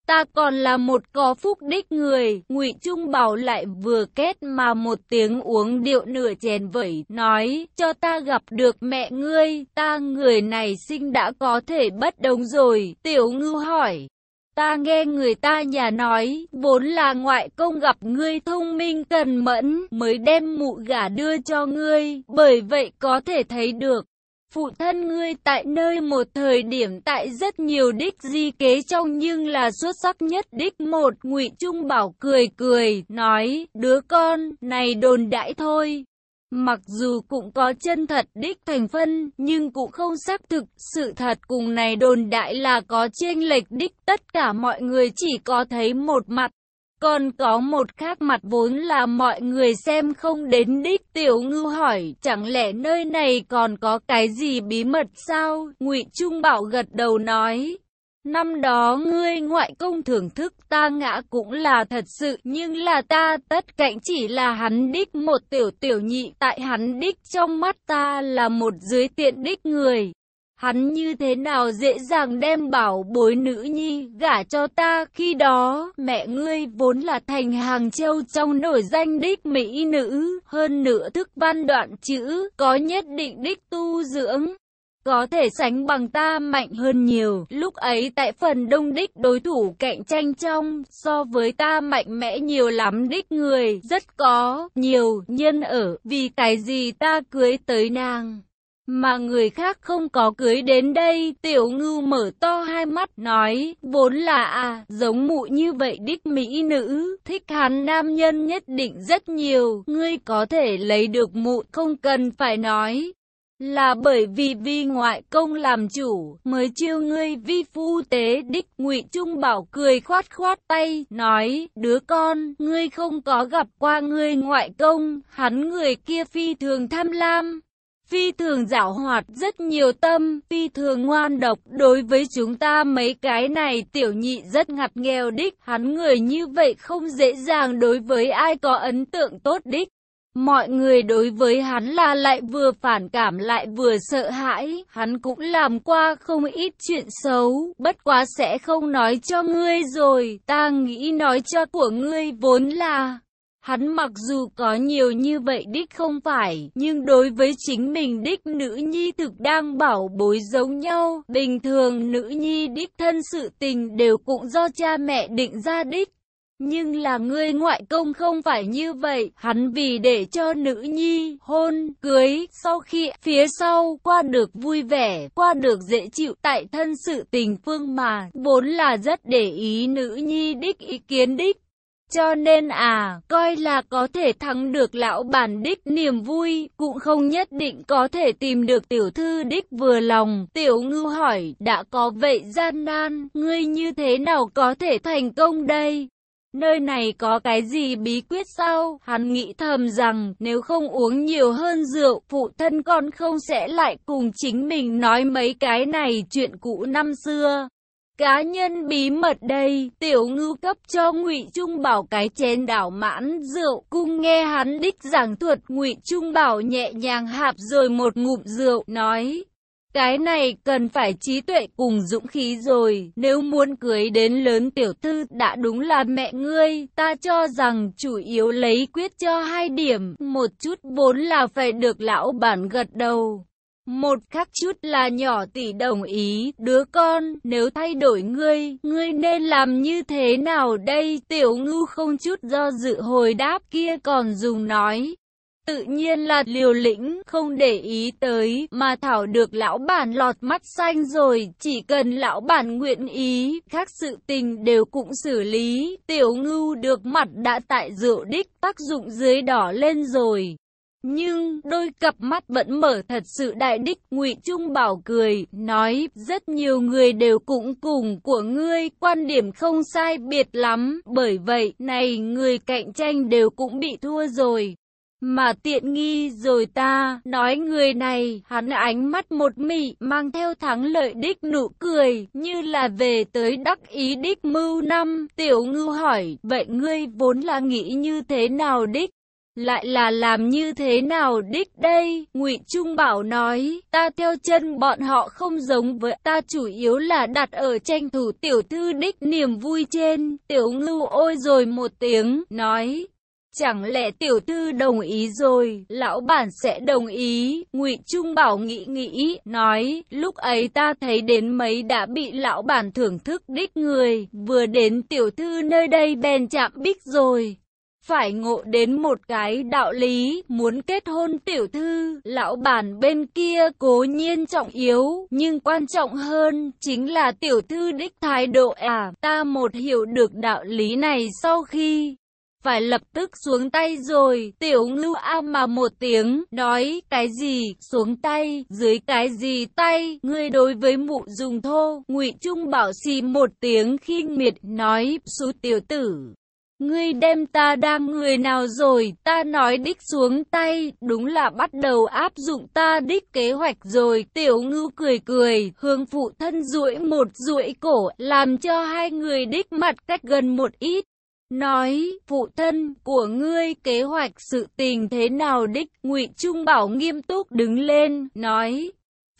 Ta còn là một có phúc đích người, ngụy Trung Bảo lại vừa kết mà một tiếng uống điệu nửa chèn vẩy, nói, cho ta gặp được mẹ ngươi, ta người này sinh đã có thể bất đồng rồi, tiểu ngư hỏi. Ta nghe người ta nhà nói, vốn là ngoại công gặp ngươi thông minh cần mẫn, mới đem mụ gả đưa cho ngươi, bởi vậy có thể thấy được. Phụ thân ngươi tại nơi một thời điểm tại rất nhiều đích di kế trong nhưng là xuất sắc nhất đích một ngụy Trung Bảo cười cười, nói, đứa con, này đồn đãi thôi. Mặc dù cũng có chân thật đích thành phân, nhưng cũng không xác thực, sự thật cùng này đồn đại là có chênh lệch đích tất cả mọi người chỉ có thấy một mặt. Còn có một khác mặt vốn là mọi người xem không đến đích tiểu ngư hỏi, chẳng lẽ nơi này còn có cái gì bí mật sao? ngụy Trung Bảo gật đầu nói, Năm đó ngươi ngoại công thưởng thức ta ngã cũng là thật sự nhưng là ta tất cạnh chỉ là hắn đích một tiểu tiểu nhị tại hắn đích trong mắt ta là một dưới tiện đích người. Hắn như thế nào dễ dàng đem bảo bối nữ nhi gả cho ta khi đó mẹ ngươi vốn là thành hàng châu trong nổi danh đích mỹ nữ hơn nữa thức văn đoạn chữ có nhất định đích tu dưỡng có thể sánh bằng ta mạnh hơn nhiều. Lúc ấy tại phần đông đích đối thủ cạnh tranh trong, so với ta mạnh mẽ nhiều lắm đích người, rất có, nhiều, nhân ở, vì cái gì ta cưới tới nàng. Mà người khác không có cưới đến đây, tiểu ngư mở to hai mắt, nói, vốn là à, giống mụ như vậy đích mỹ nữ, thích hắn nam nhân nhất định rất nhiều, ngươi có thể lấy được mụ, không cần phải nói. Là bởi vì vi ngoại công làm chủ, mới chiêu ngươi vi phu tế đích ngụy Trung Bảo cười khoát khoát tay, nói, đứa con, ngươi không có gặp qua ngươi ngoại công, hắn người kia phi thường tham lam. Phi thường giảo hoạt rất nhiều tâm, phi thường ngoan độc, đối với chúng ta mấy cái này tiểu nhị rất ngặt nghèo đích, hắn người như vậy không dễ dàng đối với ai có ấn tượng tốt đích. Mọi người đối với hắn là lại vừa phản cảm lại vừa sợ hãi, hắn cũng làm qua không ít chuyện xấu, bất quá sẽ không nói cho ngươi rồi, ta nghĩ nói cho của ngươi vốn là Hắn mặc dù có nhiều như vậy đích không phải, nhưng đối với chính mình đích nữ nhi thực đang bảo bối giống nhau. Bình thường nữ nhi đích thân sự tình đều cũng do cha mẹ định ra đích. Nhưng là ngươi ngoại công không phải như vậy, hắn vì để cho nữ nhi, hôn, cưới, sau khi phía sau qua được vui vẻ, qua được dễ chịu tại thân sự tình phương mà, vốn là rất để ý nữ nhi đích ý kiến đích. Cho nên à, coi là có thể thắng được lão bản đích niềm vui, cũng không nhất định có thể tìm được tiểu thư đích vừa lòng. Tiểu ngư hỏi, đã có vậy gian nan, ngươi như thế nào có thể thành công đây? Nơi này có cái gì bí quyết sao? Hắn nghĩ thầm rằng nếu không uống nhiều hơn rượu, phụ thân con không sẽ lại cùng chính mình nói mấy cái này chuyện cũ năm xưa. Cá nhân bí mật đây, tiểu ngưu cấp cho ngụy Trung Bảo cái chén đảo mãn rượu, cung nghe hắn đích giảng thuật ngụy Trung Bảo nhẹ nhàng hạp rồi một ngụm rượu, nói. Cái này cần phải trí tuệ cùng dũng khí rồi, nếu muốn cưới đến lớn tiểu thư đã đúng là mẹ ngươi, ta cho rằng chủ yếu lấy quyết cho hai điểm, một chút vốn là phải được lão bản gật đầu. Một khắc chút là nhỏ tỷ đồng ý, đứa con, nếu thay đổi ngươi, ngươi nên làm như thế nào đây? Tiểu ngư không chút do dự hồi đáp kia còn dùng nói. Tự nhiên là liều lĩnh, không để ý tới, mà thảo được lão bản lọt mắt xanh rồi, chỉ cần lão bản nguyện ý, các sự tình đều cũng xử lý, tiểu ngưu được mặt đã tại rượu đích, tác dụng dưới đỏ lên rồi. Nhưng đôi cặp mắt vẫn mở thật sự đại đích ngụy Trung Bảo cười, nói rất nhiều người đều cũng cùng của ngươi, quan điểm không sai biệt lắm, bởi vậy này người cạnh tranh đều cũng bị thua rồi. Mà tiện nghi rồi ta, nói người này, hắn ánh mắt một mị, mang theo thắng lợi đích nụ cười, như là về tới đắc ý đích mưu năm. Tiểu ngư hỏi, vậy ngươi vốn là nghĩ như thế nào đích? Lại là làm như thế nào đích đây? Ngụy Trung Bảo nói, ta theo chân bọn họ không giống với ta chủ yếu là đặt ở tranh thủ tiểu thư đích niềm vui trên. Tiểu ngưu ôi rồi một tiếng, nói, Chẳng lẽ tiểu thư đồng ý rồi, lão bản sẽ đồng ý, ngụy Trung Bảo nghĩ nghĩ, nói, lúc ấy ta thấy đến mấy đã bị lão bản thưởng thức đích người, vừa đến tiểu thư nơi đây bèn chạm bích rồi. Phải ngộ đến một cái đạo lý, muốn kết hôn tiểu thư, lão bản bên kia cố nhiên trọng yếu, nhưng quan trọng hơn, chính là tiểu thư đích thái độ à, ta một hiểu được đạo lý này sau khi phải lập tức xuống tay rồi, tiểu ngưu a mà một tiếng, nói, cái gì, xuống tay, dưới cái gì tay, ngươi đối với mụ dùng thô, ngụy Trung bảo xì một tiếng khinh miệt, nói, số tiểu tử. Ngươi đem ta đang người nào rồi, ta nói đích xuống tay, đúng là bắt đầu áp dụng ta đích kế hoạch rồi, tiểu ngưu cười cười, hướng phụ thân duỗi một duỗi cổ, làm cho hai người đích mặt cách gần một ít. Nói, phụ thân của ngươi kế hoạch sự tình thế nào đích, ngụy Trung Bảo nghiêm túc đứng lên, nói.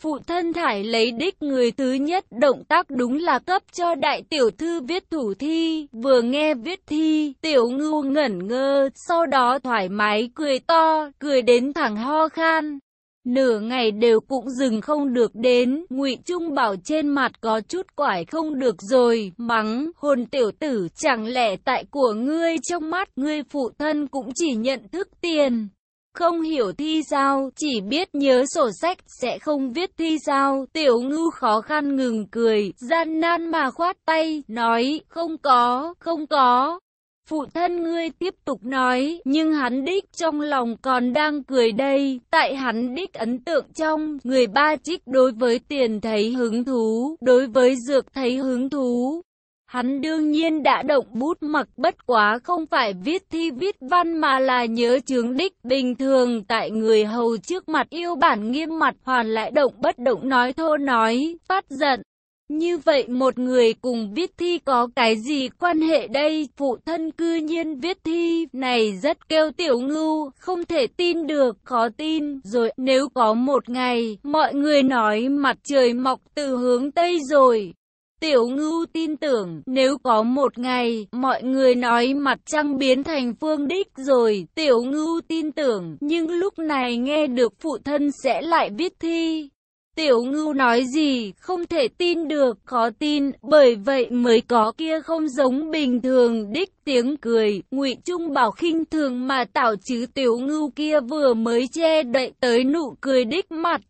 Phụ thân thải lấy đích người thứ nhất động tác đúng là cấp cho đại tiểu thư viết thủ thi, vừa nghe viết thi, tiểu ngưu ngẩn ngơ, sau đó thoải mái cười to, cười đến thẳng ho khan. Nửa ngày đều cũng dừng không được đến, ngụy Trung bảo trên mặt có chút quải không được rồi, mắng, hồn tiểu tử, chẳng lẽ tại của ngươi trong mắt, ngươi phụ thân cũng chỉ nhận thức tiền. Không hiểu thi sao, chỉ biết nhớ sổ sách, sẽ không viết thi sao, tiểu ngư khó khăn ngừng cười, gian nan mà khoát tay, nói, không có, không có. Phụ thân ngươi tiếp tục nói, nhưng hắn đích trong lòng còn đang cười đây, tại hắn đích ấn tượng trong, người ba trích đối với tiền thấy hứng thú, đối với dược thấy hứng thú. Hắn đương nhiên đã động bút mặc bất quá không phải viết thi viết văn mà là nhớ chướng đích bình thường tại người hầu trước mặt yêu bản nghiêm mặt hoàn lại động bất động nói thô nói, phát giận. Như vậy một người cùng viết thi có cái gì quan hệ đây? Phụ thân cư nhiên viết thi, này rất kêu tiểu ngưu, không thể tin được, khó tin. Rồi nếu có một ngày, mọi người nói mặt trời mọc từ hướng Tây rồi. Tiểu ngưu tin tưởng, nếu có một ngày, mọi người nói mặt trăng biến thành phương đích rồi, tiểu ngưu tin tưởng, nhưng lúc này nghe được phụ thân sẽ lại viết thi. Tiểu ngưu nói gì, không thể tin được, khó tin, bởi vậy mới có kia không giống bình thường, đích tiếng cười, ngụy Trung bảo khinh thường mà tạo chứ tiểu ngưu kia vừa mới che đậy tới nụ cười đích mặt.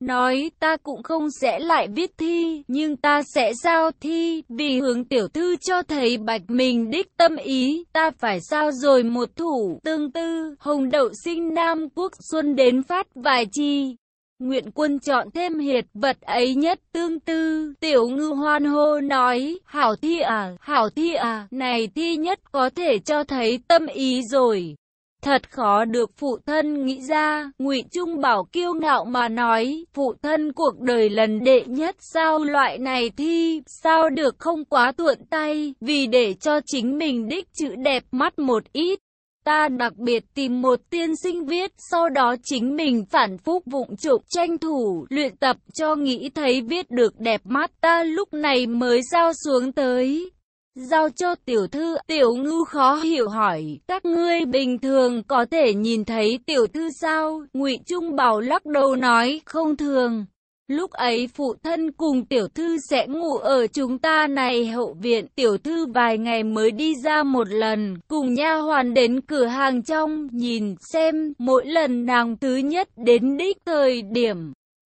Nói ta cũng không sẽ lại viết thi, nhưng ta sẽ giao thi, vì hướng tiểu thư cho thấy bạch mình đích tâm ý, ta phải sao rồi một thủ, tương tư, hồng đậu sinh Nam Quốc Xuân đến phát vài chi. Nguyện quân chọn thêm hiệt vật ấy nhất tương tư, tiểu ngư hoan hô nói, hảo thi à, hảo thi à, này thi nhất có thể cho thấy tâm ý rồi. Thật khó được phụ thân nghĩ ra, ngụy Trung Bảo kiêu ngạo mà nói, phụ thân cuộc đời lần đệ nhất sao loại này thi, sao được không quá thuận tay, vì để cho chính mình đích chữ đẹp mắt một ít. Ta đặc biệt tìm một tiên sinh viết, sau đó chính mình phản phúc vụng trục tranh thủ, luyện tập cho nghĩ thấy viết được đẹp mắt ta lúc này mới giao xuống tới. Giao cho tiểu thư, tiểu ngư khó hiểu hỏi, các ngươi bình thường có thể nhìn thấy tiểu thư sao? ngụy Trung Bảo lắc đầu nói, không thường. Lúc ấy phụ thân cùng tiểu thư sẽ ngủ ở chúng ta này hậu viện, tiểu thư vài ngày mới đi ra một lần, cùng nha hoàn đến cửa hàng trong, nhìn xem, mỗi lần nàng thứ nhất đến đích thời điểm.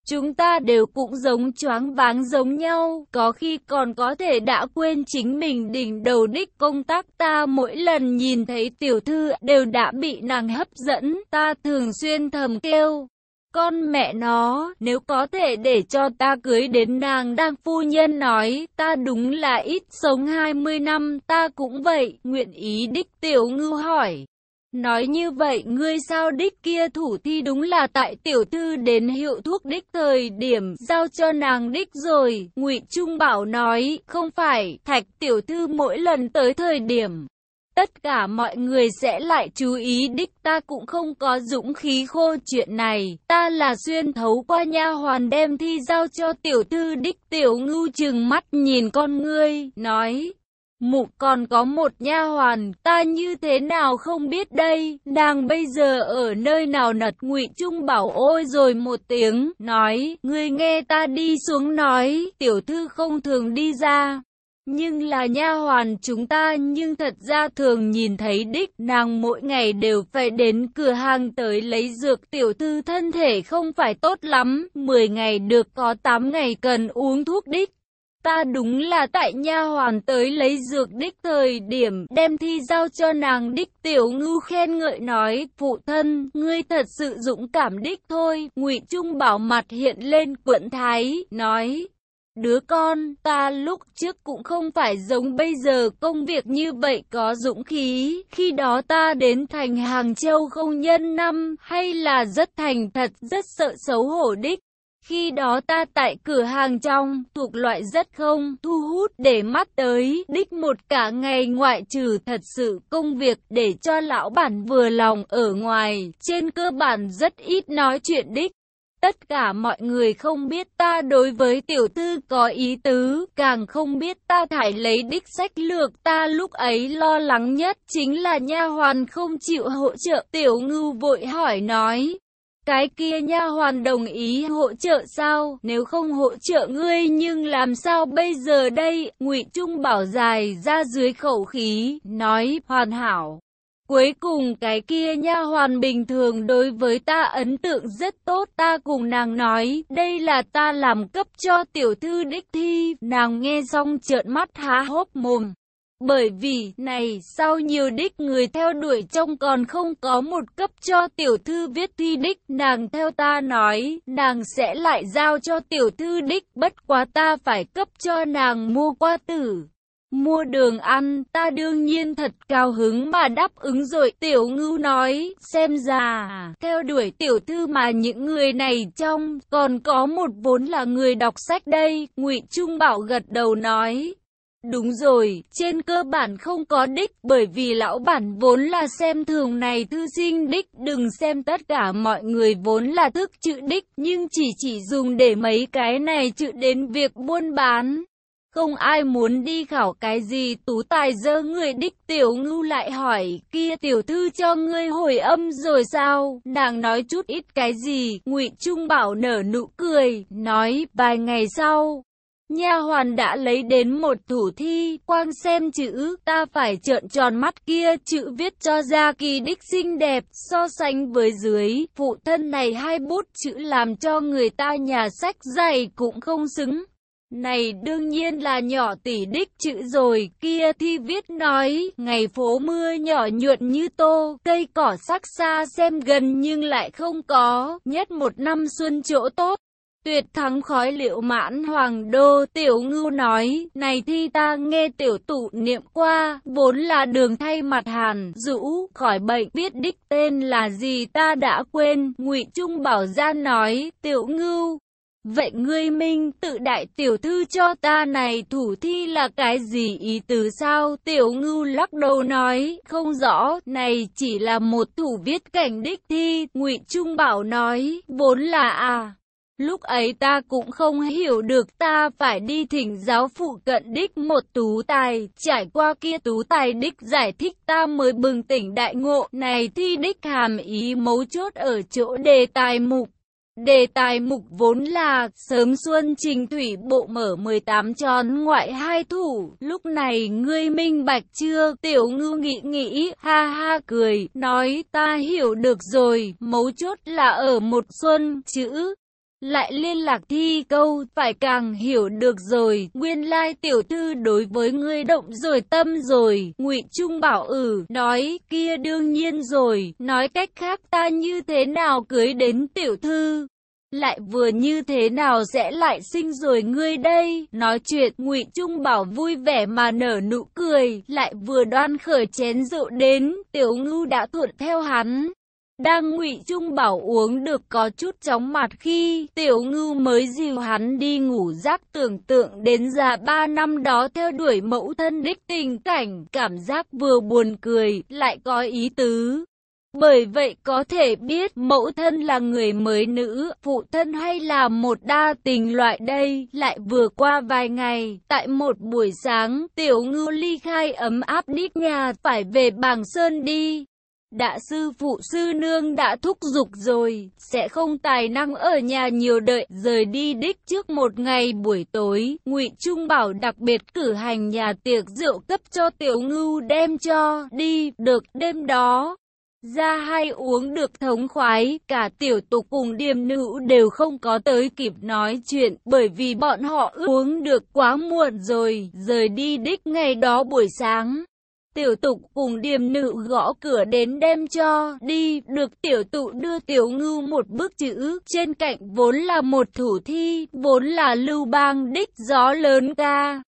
Chúng ta đều cũng giống choáng váng giống nhau, có khi còn có thể đã quên chính mình đỉnh đầu đích công tác ta mỗi lần nhìn thấy tiểu thư đều đã bị nàng hấp dẫn, ta thường xuyên thầm kêu. Con mẹ nó, nếu có thể để cho ta cưới đến nàng đang phu nhân nói, ta đúng là ít sống 20 năm, ta cũng vậy, nguyện ý đích tiểu ngư hỏi. Nói như vậy ngươi sao đích kia thủ thi đúng là tại tiểu thư đến hiệu thuốc đích thời điểm giao cho nàng đích rồi. ngụy Trung Bảo nói, không phải, thạch tiểu thư mỗi lần tới thời điểm. Tất cả mọi người sẽ lại chú ý đích ta cũng không có dũng khí khô chuyện này. Ta là xuyên thấu qua nha hoàn đem thi giao cho tiểu thư đích tiểu ngưu chừng mắt nhìn con ngươi, nói. Mụ còn có một nha hoàn, ta như thế nào không biết đây, nàng bây giờ ở nơi nào nật ngụy Trung bảo ôi rồi một tiếng, nói, ngươi nghe ta đi xuống nói, tiểu thư không thường đi ra. Nhưng là nha hoàn chúng ta nhưng thật ra thường nhìn thấy đích nàng mỗi ngày đều phải đến cửa hàng tới lấy dược tiểu thư thân thể không phải tốt lắm, 10 ngày được có 8 ngày cần uống thuốc đích. Ta đúng là tại nha hoàn tới lấy dược đích thời điểm đem thi giao cho nàng đích tiểu ngưu khen ngợi nói phụ thân ngươi thật sự dũng cảm đích thôi ngụy trung bảo mặt hiện lên quận thái nói Đứa con, ta lúc trước cũng không phải giống bây giờ công việc như vậy có dũng khí, khi đó ta đến thành Hàng Châu không nhân năm, hay là rất thành thật, rất sợ xấu hổ đích. Khi đó ta tại cửa hàng trong, thuộc loại rất không, thu hút để mắt tới, đích một cả ngày ngoại trừ thật sự công việc để cho lão bản vừa lòng ở ngoài, trên cơ bản rất ít nói chuyện đích. Tất cả mọi người không biết ta đối với tiểu thư có ý tứ, càng không biết ta thải lấy đích sách lược ta lúc ấy lo lắng nhất chính là nha hoàn không chịu hỗ trợ. Tiểu ngưu vội hỏi nói, cái kia nha hoàn đồng ý hỗ trợ sao? Nếu không hỗ trợ ngươi nhưng làm sao bây giờ đây? Ngụy Trung bảo dài ra dưới khẩu khí, nói hoàn hảo. Cuối cùng cái kia nha hoàn bình thường đối với ta ấn tượng rất tốt ta cùng nàng nói đây là ta làm cấp cho tiểu thư đích thi nàng nghe xong trợn mắt há hốc mồm bởi vì, này, sau nhiều đích người theo đuổi trông còn không có một cấp cho tiểu thư viết thi đích, nàng theo ta nói, nàng sẽ lại giao cho tiểu thư đích, bất quá ta phải cấp cho nàng mua qua tử. Mua đường ăn, ta đương nhiên thật cao hứng mà đáp ứng rồi. Tiểu ngưu nói, xem già theo đuổi tiểu thư mà những người này trong, còn có một vốn là người đọc sách đây. ngụy Trung Bảo gật đầu nói, Đúng rồi, trên cơ bản không có đích, bởi vì lão bản vốn là xem thường này thư sinh đích, đừng xem tất cả mọi người vốn là thức chữ đích, nhưng chỉ chỉ dùng để mấy cái này chữ đến việc buôn bán. không ai muốn đi khảo cái gì tú tài dơ người đích tiểu ngưu lại hỏi, kia tiểu thư cho ngươi hồi âm rồi sao, nàng nói chút ít cái gì, ngụy Trung Bảo nở nụ cười, nói, vài ngày sau. Nha hoàn đã lấy đến một thủ thi, quang xem chữ, ta phải trợn tròn mắt kia, chữ viết cho ra kỳ đích xinh đẹp, so sánh với dưới, phụ thân này hai bút chữ làm cho người ta nhà sách dày cũng không xứng. Này đương nhiên là nhỏ tỷ đích chữ rồi, kia thi viết nói, ngày phố mưa nhỏ nhuận như tô, cây cỏ sắc xa xem gần nhưng lại không có, nhất một năm xuân chỗ tốt. Tuyệt thắng khói liệu mãn hoàng đô tiểu ngưu nói, này thi ta nghe tiểu tụ niệm qua, vốn là đường thay mặt hàn, rũ, khỏi bệnh, biết đích tên là gì ta đã quên, ngụy Trung Bảo ra nói, tiểu ngưu. Vậy ngươi minh tự đại tiểu thư cho ta này thủ thi là cái gì ý từ sao? Tiểu ngưu lắc đầu nói, không rõ, này chỉ là một thủ viết cảnh đích thi, ngụy Trung Bảo nói, vốn là à. Lúc ấy ta cũng không hiểu được ta phải đi thỉnh giáo phụ cận đích một tú tài, trải qua kia tú tài đích giải thích ta mới bừng tỉnh đại ngộ, này thi đích hàm ý mấu chốt ở chỗ đề tài mục. Đề tài mục vốn là sớm xuân trình thủy bộ mở 18 tròn ngoại hai thủ, lúc này ngươi minh bạch chưa, tiểu ngư nghĩ nghĩ, ha ha cười, nói ta hiểu được rồi, mấu chốt là ở một xuân, chữ, lại liên lạc thi câu, phải càng hiểu được rồi, nguyên lai tiểu thư đối với ngươi động rồi tâm rồi, ngụy Trung bảo ừ, nói, kia đương nhiên rồi, nói cách khác ta như thế nào cưới đến tiểu thư. Lại vừa như thế nào sẽ lại sinh rồi ngươi đây? Nói chuyện, ngụy Trung bảo vui vẻ mà nở nụ cười, lại vừa đoan khởi chén rượu đến, tiểu ngưu đã thuận theo hắn. Đang ngụy Trung bảo uống được có chút chóng mặt khi tiểu ngưu mới dìu hắn đi ngủ giác tưởng tượng đến già ba năm đó theo đuổi mẫu thân đích tình cảnh, cảm giác vừa buồn cười, lại có ý tứ. Bởi vậy có thể biết mẫu thân là người mới nữ, phụ thân hay là một đa tình loại đây, lại vừa qua vài ngày, tại một buổi sáng, tiểu ngưu ly khai ấm áp đích nhà, phải về bảng sơn đi. Đã sư phụ sư nương đã thúc giục rồi, sẽ không tài năng ở nhà nhiều đợi, rời đi đích trước một ngày buổi tối, ngụy Trung Bảo đặc biệt cử hành nhà tiệc rượu cấp cho tiểu ngưu đem cho, đi, được đêm đó. Ra hay uống được thống khoái, cả tiểu tục cùng điềm nữ đều không có tới kịp nói chuyện, bởi vì bọn họ uống được quá muộn rồi, rời đi đích ngày đó buổi sáng. Tiểu tục cùng điềm nữ gõ cửa đến đem cho, đi, được tiểu tụ đưa tiểu ngưu một bức chữ, trên cạnh vốn là một thủ thi, vốn là lưu bang đích gió lớn ca.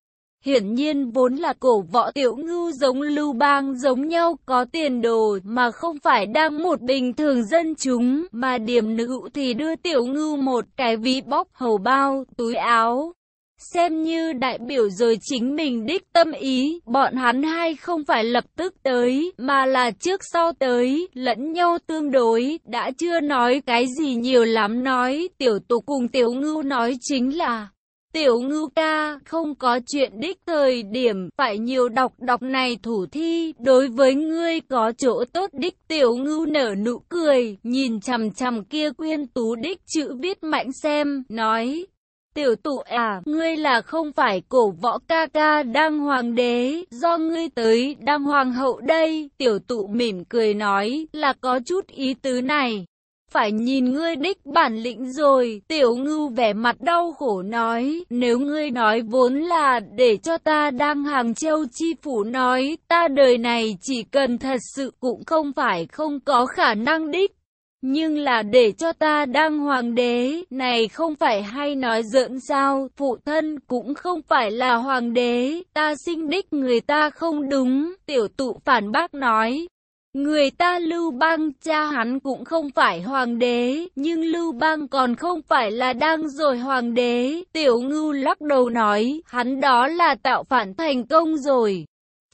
Hiển nhiên vốn là cổ võ tiểu ngưu giống lưu bang giống nhau có tiền đồ mà không phải đang một bình thường dân chúng mà điểm nữ thì đưa tiểu ngưu một cái ví bóc hầu bao, túi áo. Xem như đại biểu rồi chính mình đích tâm ý, bọn hắn hai không phải lập tức tới, mà là trước sau tới, lẫn nhau tương đối, đã chưa nói cái gì nhiều lắm nói, tiểu tục cùng tiểu ngưu nói chính là Tiểu ngưu ca, không có chuyện đích thời điểm, phải nhiều đọc đọc này thủ thi, đối với ngươi có chỗ tốt đích tiểu ngưu nở nụ cười, nhìn chằm chằm kia quyên tú đích chữ viết mạnh xem, nói. Tiểu tụ à, ngươi là không phải cổ võ ca ca đang hoàng đế, do ngươi tới đang hoàng hậu đây, tiểu tụ mỉm cười nói, là có chút ý tứ này. Phải nhìn ngươi đích bản lĩnh rồi, tiểu ngưu vẻ mặt đau khổ nói, nếu ngươi nói vốn là để cho ta đang hàng châu chi phủ nói, ta đời này chỉ cần thật sự cũng không phải không có khả năng đích. Nhưng là để cho ta đang hoàng đế, này không phải hay nói giỡn sao, phụ thân cũng không phải là hoàng đế, ta sinh đích người ta không đúng, tiểu tụ phản bác nói. Người ta Lưu Bang cha hắn cũng không phải hoàng đế, nhưng Lưu Bang còn không phải là đang rồi hoàng đế. Tiểu ngưu lắc đầu nói, hắn đó là tạo phản thành công rồi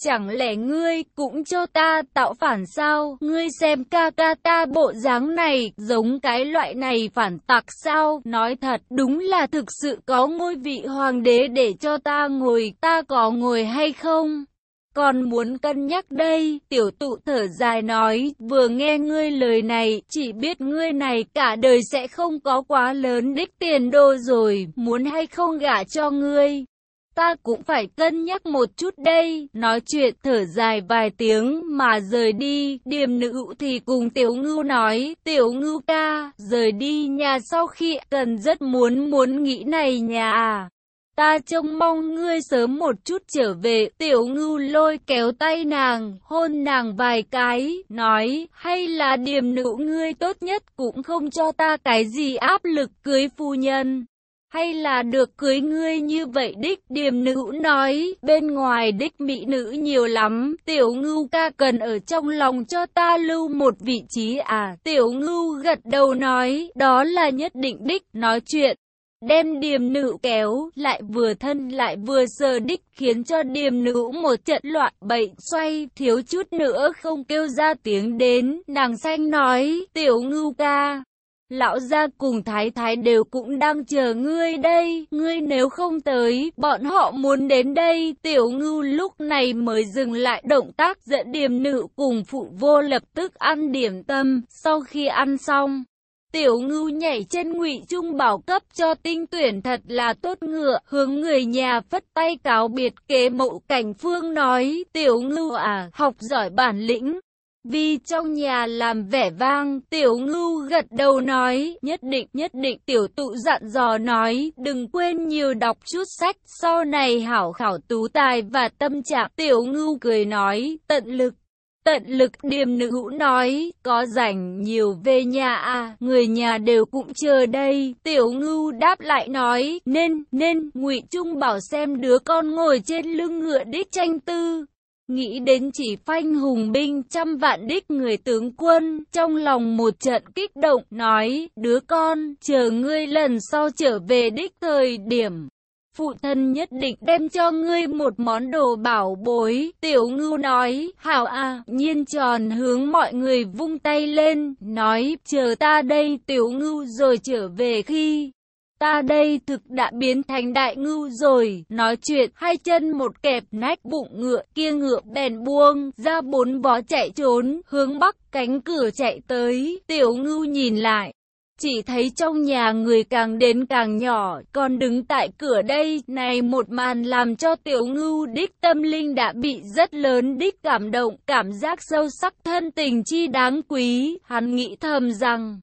chẳng lẽ ngươi cũng cho ta tạo phản sao? Ngươi xem ca ca ta bộ dáng này, giống cái loại này phản tặc sao? Nói thật, đúng là thực sự có ngôi vị hoàng đế để cho ta ngồi, ta có ngồi hay không? Còn muốn cân nhắc đây, tiểu tụ thở dài nói, vừa nghe ngươi lời này, chỉ biết ngươi này cả đời sẽ không có quá lớn đích tiền đô rồi, muốn hay không gả cho ngươi. Ta cũng phải cân nhắc một chút đây, nói chuyện thở dài vài tiếng mà rời đi, điềm nữ thì cùng tiểu ngưu nói, tiểu ngưu ca, rời đi nhà sau khi cần rất muốn muốn nghĩ này nhà à. Ta trông mong ngươi sớm một chút trở về, tiểu ngưu lôi kéo tay nàng, hôn nàng vài cái, nói, hay là điềm nữ ngươi tốt nhất cũng không cho ta cái gì áp lực cưới phu nhân. Hay là được cưới ngươi như vậy đích điềm nữ nói, bên ngoài đích mỹ nữ nhiều lắm, tiểu ngưu ca cần ở trong lòng cho ta lưu một vị trí à, tiểu ngưu gật đầu nói, đó là nhất định đích, nói chuyện đem điềm nữ kéo, lại vừa thân lại vừa sờ đích khiến cho điềm nữ một trận loạn bậy xoay, thiếu chút nữa không kêu ra tiếng đến, nàng xanh nói, tiểu ngưu ca. Lão gia cùng thái thái đều cũng đang chờ ngươi đây, ngươi nếu không tới, bọn họ muốn đến đây, tiểu ngưu lúc này mới dừng lại động tác dẫn điểm nữ cùng phụ vô lập tức ăn điểm tâm, sau khi ăn xong. Tiểu ngưu nhảy trên ngụy trung bảo cấp cho tinh tuyển thật là tốt ngựa, hướng người nhà phất tay cáo biệt kế mộ cảnh phương nói, tiểu ngưu à, học giỏi bản lĩnh. Vì trong nhà làm vẻ vang, tiểu ngưu gật đầu nói, nhất định, nhất định, tiểu tụ dặn dò nói, đừng quên nhiều đọc chút sách, sau này hảo khảo tú tài và tâm trạng, tiểu ngưu cười nói, tận lực. Tận lực điềm nữ hữu nói, có rảnh nhiều về nhà à, người nhà đều cũng chờ đây. Tiểu ngưu đáp lại nói, nên, nên, ngụy Trung bảo xem đứa con ngồi trên lưng ngựa đích tranh tư. Nghĩ đến chỉ phanh hùng binh trăm vạn đích người tướng quân, trong lòng một trận kích động, nói, đứa con, chờ ngươi lần sau trở về đích thời điểm phụ thân nhất định đem cho ngươi một món đồ bảo bối. Tiểu ngưu nói, hảo à, nhiên tròn hướng mọi người vung tay lên, nói, chờ ta đây tiểu ngưu rồi trở về khi. Ta đây thực đã biến thành đại ngưu rồi, nói chuyện, hai chân một kẹp nách bụng ngựa, kia ngựa bèn buông, ra bốn vó chạy trốn, hướng bắc cánh cửa chạy tới, tiểu ngưu nhìn lại, chỉ thấy trong nhà người càng đến càng nhỏ, còn đứng tại cửa đây, này một màn làm cho tiểu ngưu đích tâm linh đã bị rất lớn đích cảm động, cảm giác sâu sắc thân tình chi đáng quý, hắn nghĩ thầm rằng,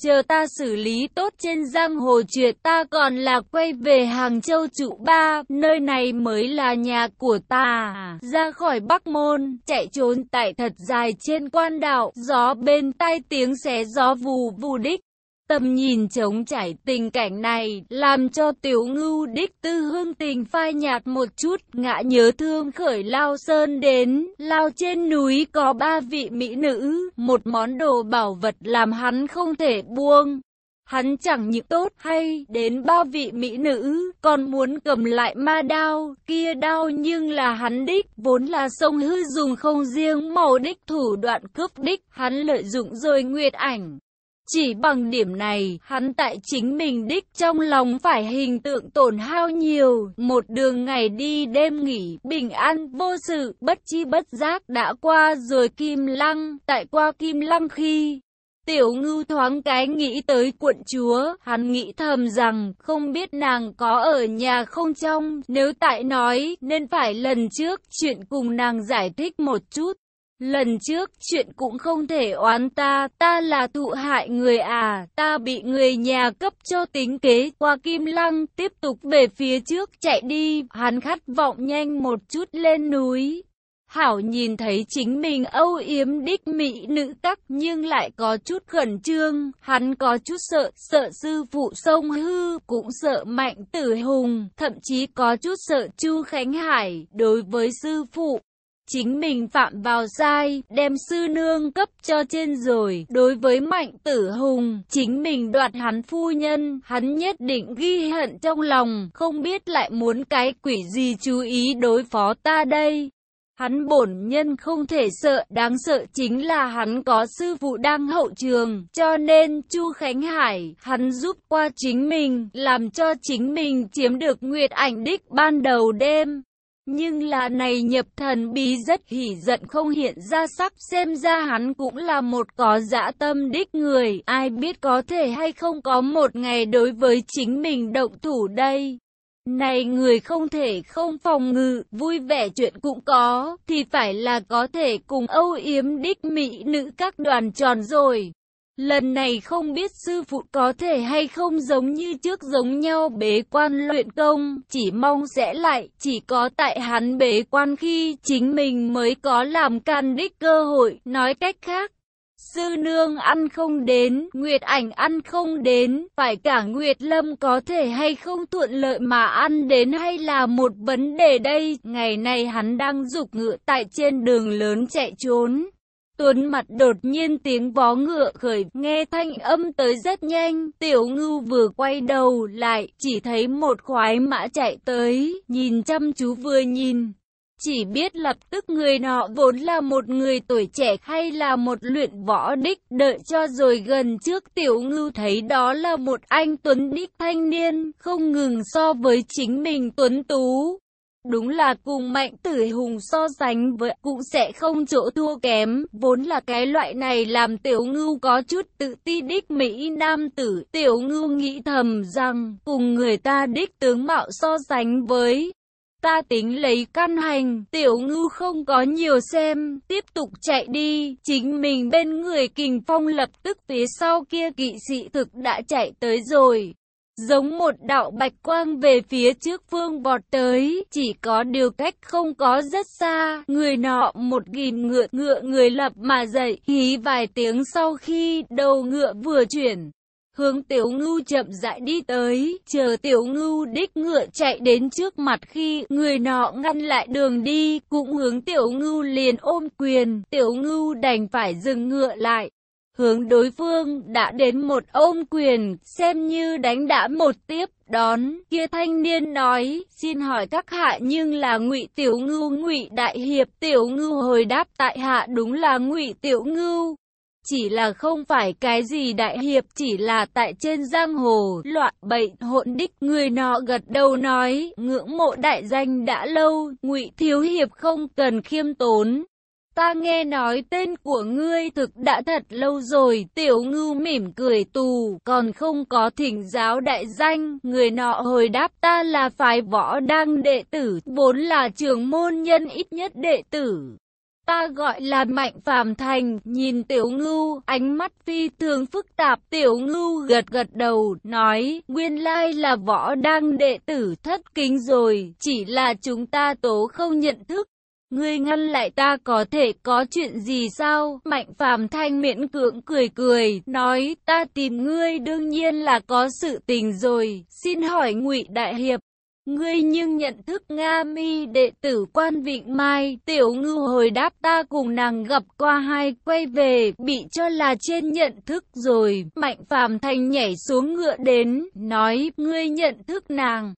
chờ ta xử lý tốt trên giang hồ chuyện ta còn là quay về Hàng Châu trụ ba, nơi này mới là nhà của ta, ra khỏi Bắc Môn, chạy trốn tại thật dài trên quan đạo, gió bên tai tiếng xé gió vù vù đích. Tầm nhìn trống trải tình cảnh này, làm cho tiểu ngưu đích tư hương tình phai nhạt một chút, ngã nhớ thương khởi lao sơn đến, lao trên núi có ba vị mỹ nữ, một món đồ bảo vật làm hắn không thể buông. Hắn chẳng những tốt hay đến ba vị mỹ nữ, còn muốn cầm lại ma đao, kia đao nhưng là hắn đích, vốn là sông hư dùng không riêng màu đích thủ đoạn cướp đích, hắn lợi dụng rồi nguyệt ảnh. Chỉ bằng điểm này, hắn tại chính mình đích trong lòng phải hình tượng tổn hao nhiều, một đường ngày đi đêm nghỉ, bình an vô sự, bất chi bất giác đã qua rồi Kim Lăng, tại qua Kim Lăng khi Tiểu ngưu thoáng cái nghĩ tới quận chúa, hắn nghĩ thầm rằng không biết nàng có ở nhà không trong, nếu tại nói nên phải lần trước chuyện cùng nàng giải thích một chút. Lần trước chuyện cũng không thể oán ta, ta là thụ hại người à, ta bị người nhà cấp cho tính kế qua kim lăng, tiếp tục về phía trước chạy đi, hắn khát vọng nhanh một chút lên núi. Hảo nhìn thấy chính mình âu yếm đích mỹ nữ tắc nhưng lại có chút khẩn trương, hắn có chút sợ, sợ sư phụ sông hư, cũng sợ mạnh tử hùng, thậm chí có chút sợ Chu Khánh Hải đối với sư phụ. Chính mình phạm vào sai, đem sư nương cấp cho trên rồi. Đối với mạnh tử hùng, chính mình đoạt hắn phu nhân, hắn nhất định ghi hận trong lòng, không biết lại muốn cái quỷ gì chú ý đối phó ta đây. Hắn bổn nhân không thể sợ, đáng sợ chính là hắn có sư phụ đang hậu trường, cho nên Chu Khánh Hải, hắn giúp qua chính mình, làm cho chính mình chiếm được nguyệt ảnh đích ban đầu đêm. Nhưng là này nhập thần bí rất hỉ giận không hiện ra sắc xem ra hắn cũng là một có dã tâm đích người, ai biết có thể hay không có một ngày đối với chính mình động thủ đây. Này người không thể không phòng ngự, vui vẻ chuyện cũng có, thì phải là có thể cùng âu yếm đích mỹ nữ các đoàn tròn rồi. Lần này không biết sư phụ có thể hay không giống như trước giống nhau bế quan luyện công, chỉ mong sẽ lại, chỉ có tại hắn bế quan khi chính mình mới có làm can đích cơ hội, nói cách khác. Sư nương ăn không đến, Nguyệt ảnh ăn không đến, phải cả Nguyệt Lâm có thể hay không thuận lợi mà ăn đến hay là một vấn đề đây. Ngày này hắn đang dục ngựa tại trên đường lớn chạy trốn. Tuấn mặt đột nhiên tiếng vó ngựa khởi, nghe thanh âm tới rất nhanh, tiểu ngưu vừa quay đầu lại, chỉ thấy một khoái mã chạy tới, nhìn chăm chú vừa nhìn. Chỉ biết lập tức người nọ vốn là một người tuổi trẻ hay là một luyện võ đích, đợi cho rồi gần trước tiểu ngưu thấy đó là một anh Tuấn đích thanh niên, không ngừng so với chính mình Tuấn Tú. Đúng là cùng mạnh tử hùng so sánh với cũng sẽ không chỗ thua kém, vốn là cái loại này làm tiểu ngưu có chút tự ti đích Mỹ nam tử. Tiểu ngưu nghĩ thầm rằng cùng người ta đích tướng mạo so sánh với ta tính lấy căn hành, tiểu ngưu không có nhiều xem, tiếp tục chạy đi, chính mình bên người kình phong lập tức phía sau kia kỵ sĩ thực đã chạy tới rồi. Giống một đạo bạch quang về phía trước phương vọt tới, chỉ có điều cách không có rất xa, người nọ một nghìn ngựa ngựa người lập mà dậy, hí vài tiếng sau khi đầu ngựa vừa chuyển. Hướng tiểu ngưu chậm rãi đi tới, chờ tiểu ngưu đích ngựa chạy đến trước mặt khi người nọ ngăn lại đường đi, cũng hướng tiểu ngưu liền ôm quyền, tiểu ngưu đành phải dừng ngựa lại hướng đối phương đã đến một ôm quyền, xem như đánh đã một tiếp đón. Kia thanh niên nói, xin hỏi các hạ nhưng là Ngụy Tiểu Ngưu, Ngụy Đại Hiệp, Tiểu Ngưu hồi đáp tại hạ đúng là Ngụy Tiểu Ngưu. Chỉ là không phải cái gì đại hiệp, chỉ là tại trên giang hồ, loạn bệnh hỗn đích, người nọ gật đầu nói, ngưỡng mộ đại danh đã lâu, Ngụy Thiếu Hiệp không cần khiêm tốn, Ta nghe nói tên của ngươi thực đã thật lâu rồi, tiểu ngưu mỉm cười tù, còn không có thỉnh giáo đại danh, người nọ hồi đáp ta là phái võ đăng đệ tử, vốn là trường môn nhân ít nhất đệ tử. Ta gọi là Mạnh Phàm Thành, nhìn Tiểu Ngưu, ánh mắt phi thường phức tạp, Tiểu Ngưu gật gật đầu, nói, nguyên lai là võ đang đệ tử thất kính rồi, chỉ là chúng ta tố không nhận thức. Ngươi ngăn lại ta có thể có chuyện gì sao? Mạnh phàm thanh miễn cưỡng cười cười, nói ta tìm ngươi đương nhiên là có sự tình rồi, xin hỏi ngụy Đại Hiệp. Ngươi nhưng nhận thức Nga mi đệ tử quan Vịnh Mai, tiểu ngư hồi đáp ta cùng nàng gặp qua hai quay về, bị cho là trên nhận thức rồi. Mạnh phàm thanh nhảy xuống ngựa đến, nói, ngươi nhận thức nàng.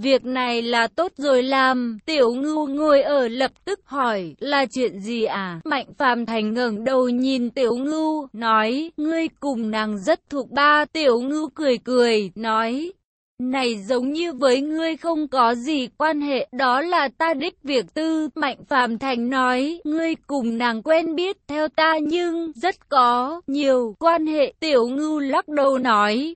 Việc này là tốt rồi làm, tiểu ngưu ngồi ở lập tức hỏi, là chuyện gì à? Mạnh phàm thành ngẩng đầu nhìn tiểu ngưu, nói, ngươi cùng nàng rất thuộc ba, tiểu ngưu cười cười, nói, này giống như với ngươi không có gì quan hệ, đó là ta đích việc tư, Mạnh Phàm Thành nói, ngươi cùng nàng quen biết theo ta nhưng rất có nhiều quan hệ, tiểu ngưu lắc đầu nói,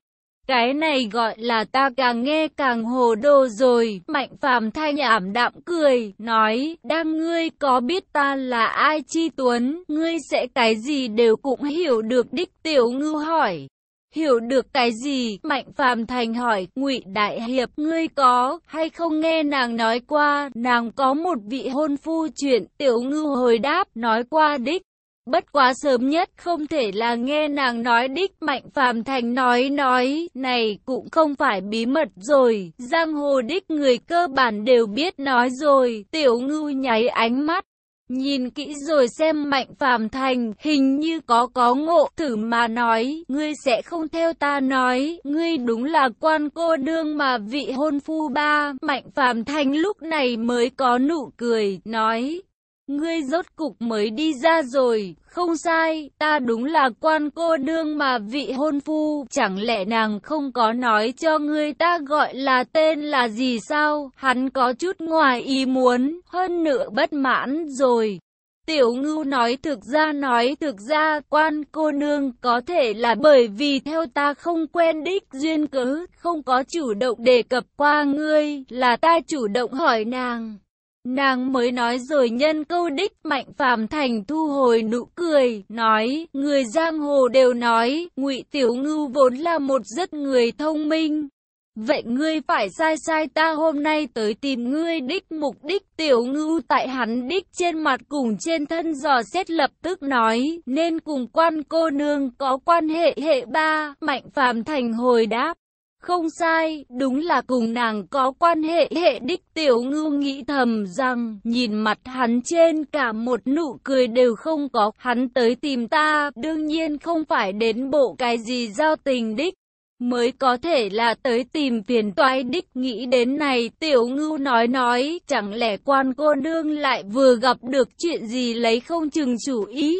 cái này gọi là ta càng nghe càng hồ đồ rồi. Mạnh phàm thanh ảm đạm cười, nói, đang ngươi có biết ta là ai chi tuấn, ngươi sẽ cái gì đều cũng hiểu được đích tiểu ngư hỏi. Hiểu được cái gì? Mạnh phàm thành hỏi, ngụy Đại Hiệp, ngươi có hay không nghe nàng nói qua, nàng có một vị hôn phu chuyện, tiểu ngư hồi đáp, nói qua đích. Bất quá sớm nhất không thể là nghe nàng nói đích mạnh phàm thành nói nói, này cũng không phải bí mật rồi, giang hồ đích người cơ bản đều biết nói rồi, tiểu ngưu nháy ánh mắt. Nhìn kỹ rồi xem mạnh phàm thành, hình như có có ngộ, thử mà nói, ngươi sẽ không theo ta nói, ngươi đúng là quan cô đương mà vị hôn phu ba, mạnh phàm thành lúc này mới có nụ cười, nói, Ngươi rốt cục mới đi ra rồi, không sai, ta đúng là quan cô nương mà vị hôn phu, chẳng lẽ nàng không có nói cho ngươi ta gọi là tên là gì sao? Hắn có chút ngoài ý muốn, hơn nữa bất mãn rồi. Tiểu ngưu nói thực ra nói thực ra quan cô nương có thể là bởi vì theo ta không quen đích duyên cớ, không có chủ động đề cập qua ngươi, là ta chủ động hỏi nàng. Nàng mới nói rồi nhân câu đích mạnh phàm thành thu hồi nụ cười, nói, người giang hồ đều nói, ngụy Tiểu Ngưu vốn là một rất người thông minh. Vậy ngươi phải sai sai ta hôm nay tới tìm ngươi đích mục đích tiểu ngưu tại hắn đích trên mặt cùng trên thân dò xét lập tức nói, nên cùng quan cô nương có quan hệ hệ ba, mạnh phàm thành hồi đáp. Không sai, đúng là cùng nàng có quan hệ. Hệ đích tiểu ngưu nghĩ thầm rằng, nhìn mặt hắn trên cả một nụ cười đều không có, hắn tới tìm ta, đương nhiên không phải đến bộ cái gì giao tình đích. Mới có thể là tới tìm phiền toái đích. Nghĩ đến này tiểu ngưu nói nói chẳng lẽ quan cô nương lại vừa gặp được chuyện gì lấy không chừng chủ ý?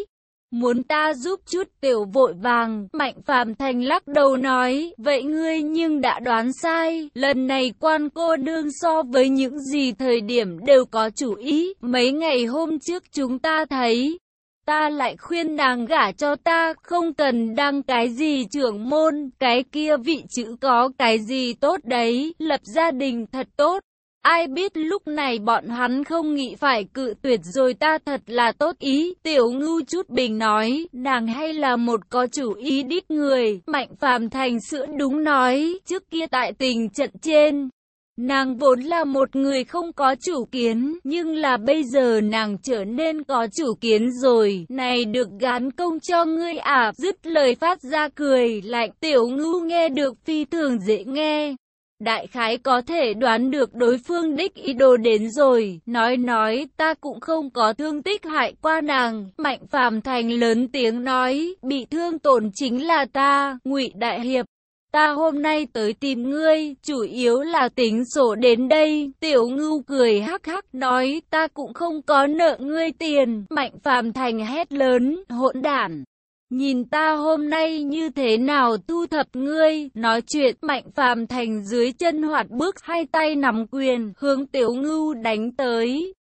Muốn ta giúp chút tiểu vội vàng, Mạnh Phàm Thành lắc đầu nói, vậy ngươi nhưng đã đoán sai, lần này quan cô nương so với những gì thời điểm đều có chủ ý, mấy ngày hôm trước chúng ta thấy. Ta lại khuyên nàng gả cho ta, không cần đăng cái gì trưởng môn, cái kia vị chữ có cái gì tốt đấy, lập gia đình thật tốt. Ai biết lúc này bọn hắn không nghĩ phải cự tuyệt rồi ta thật là tốt ý. Tiểu ngưu chút bình nói, nàng hay là một có chủ ý đích người. Mạnh phàm thành sữa đúng nói, trước kia tại tình trận trên. Nàng vốn là một người không có chủ kiến, nhưng là bây giờ nàng trở nên có chủ kiến rồi. Này được gán công cho ngươi à, dứt lời phát ra cười lạnh. Tiểu Ngư nghe được phi thường dễ nghe đại khái có thể đoán được đối phương đích ý đồ đến rồi, nói nói ta cũng không có thương tích hại qua nàng, mạnh phàm thành lớn tiếng nói, bị thương tổn chính là ta, ngụy đại hiệp. Ta hôm nay tới tìm ngươi, chủ yếu là tính sổ đến đây, tiểu ngưu cười hắc hắc nói, ta cũng không có nợ ngươi tiền, mạnh phàm thành hét lớn, hỗn đản. Nhìn ta hôm nay như thế nào thu thập ngươi, nói chuyện mạnh phàm thành dưới chân hoạt bước hai tay nắm quyền, hướng tiểu ngưu đánh tới.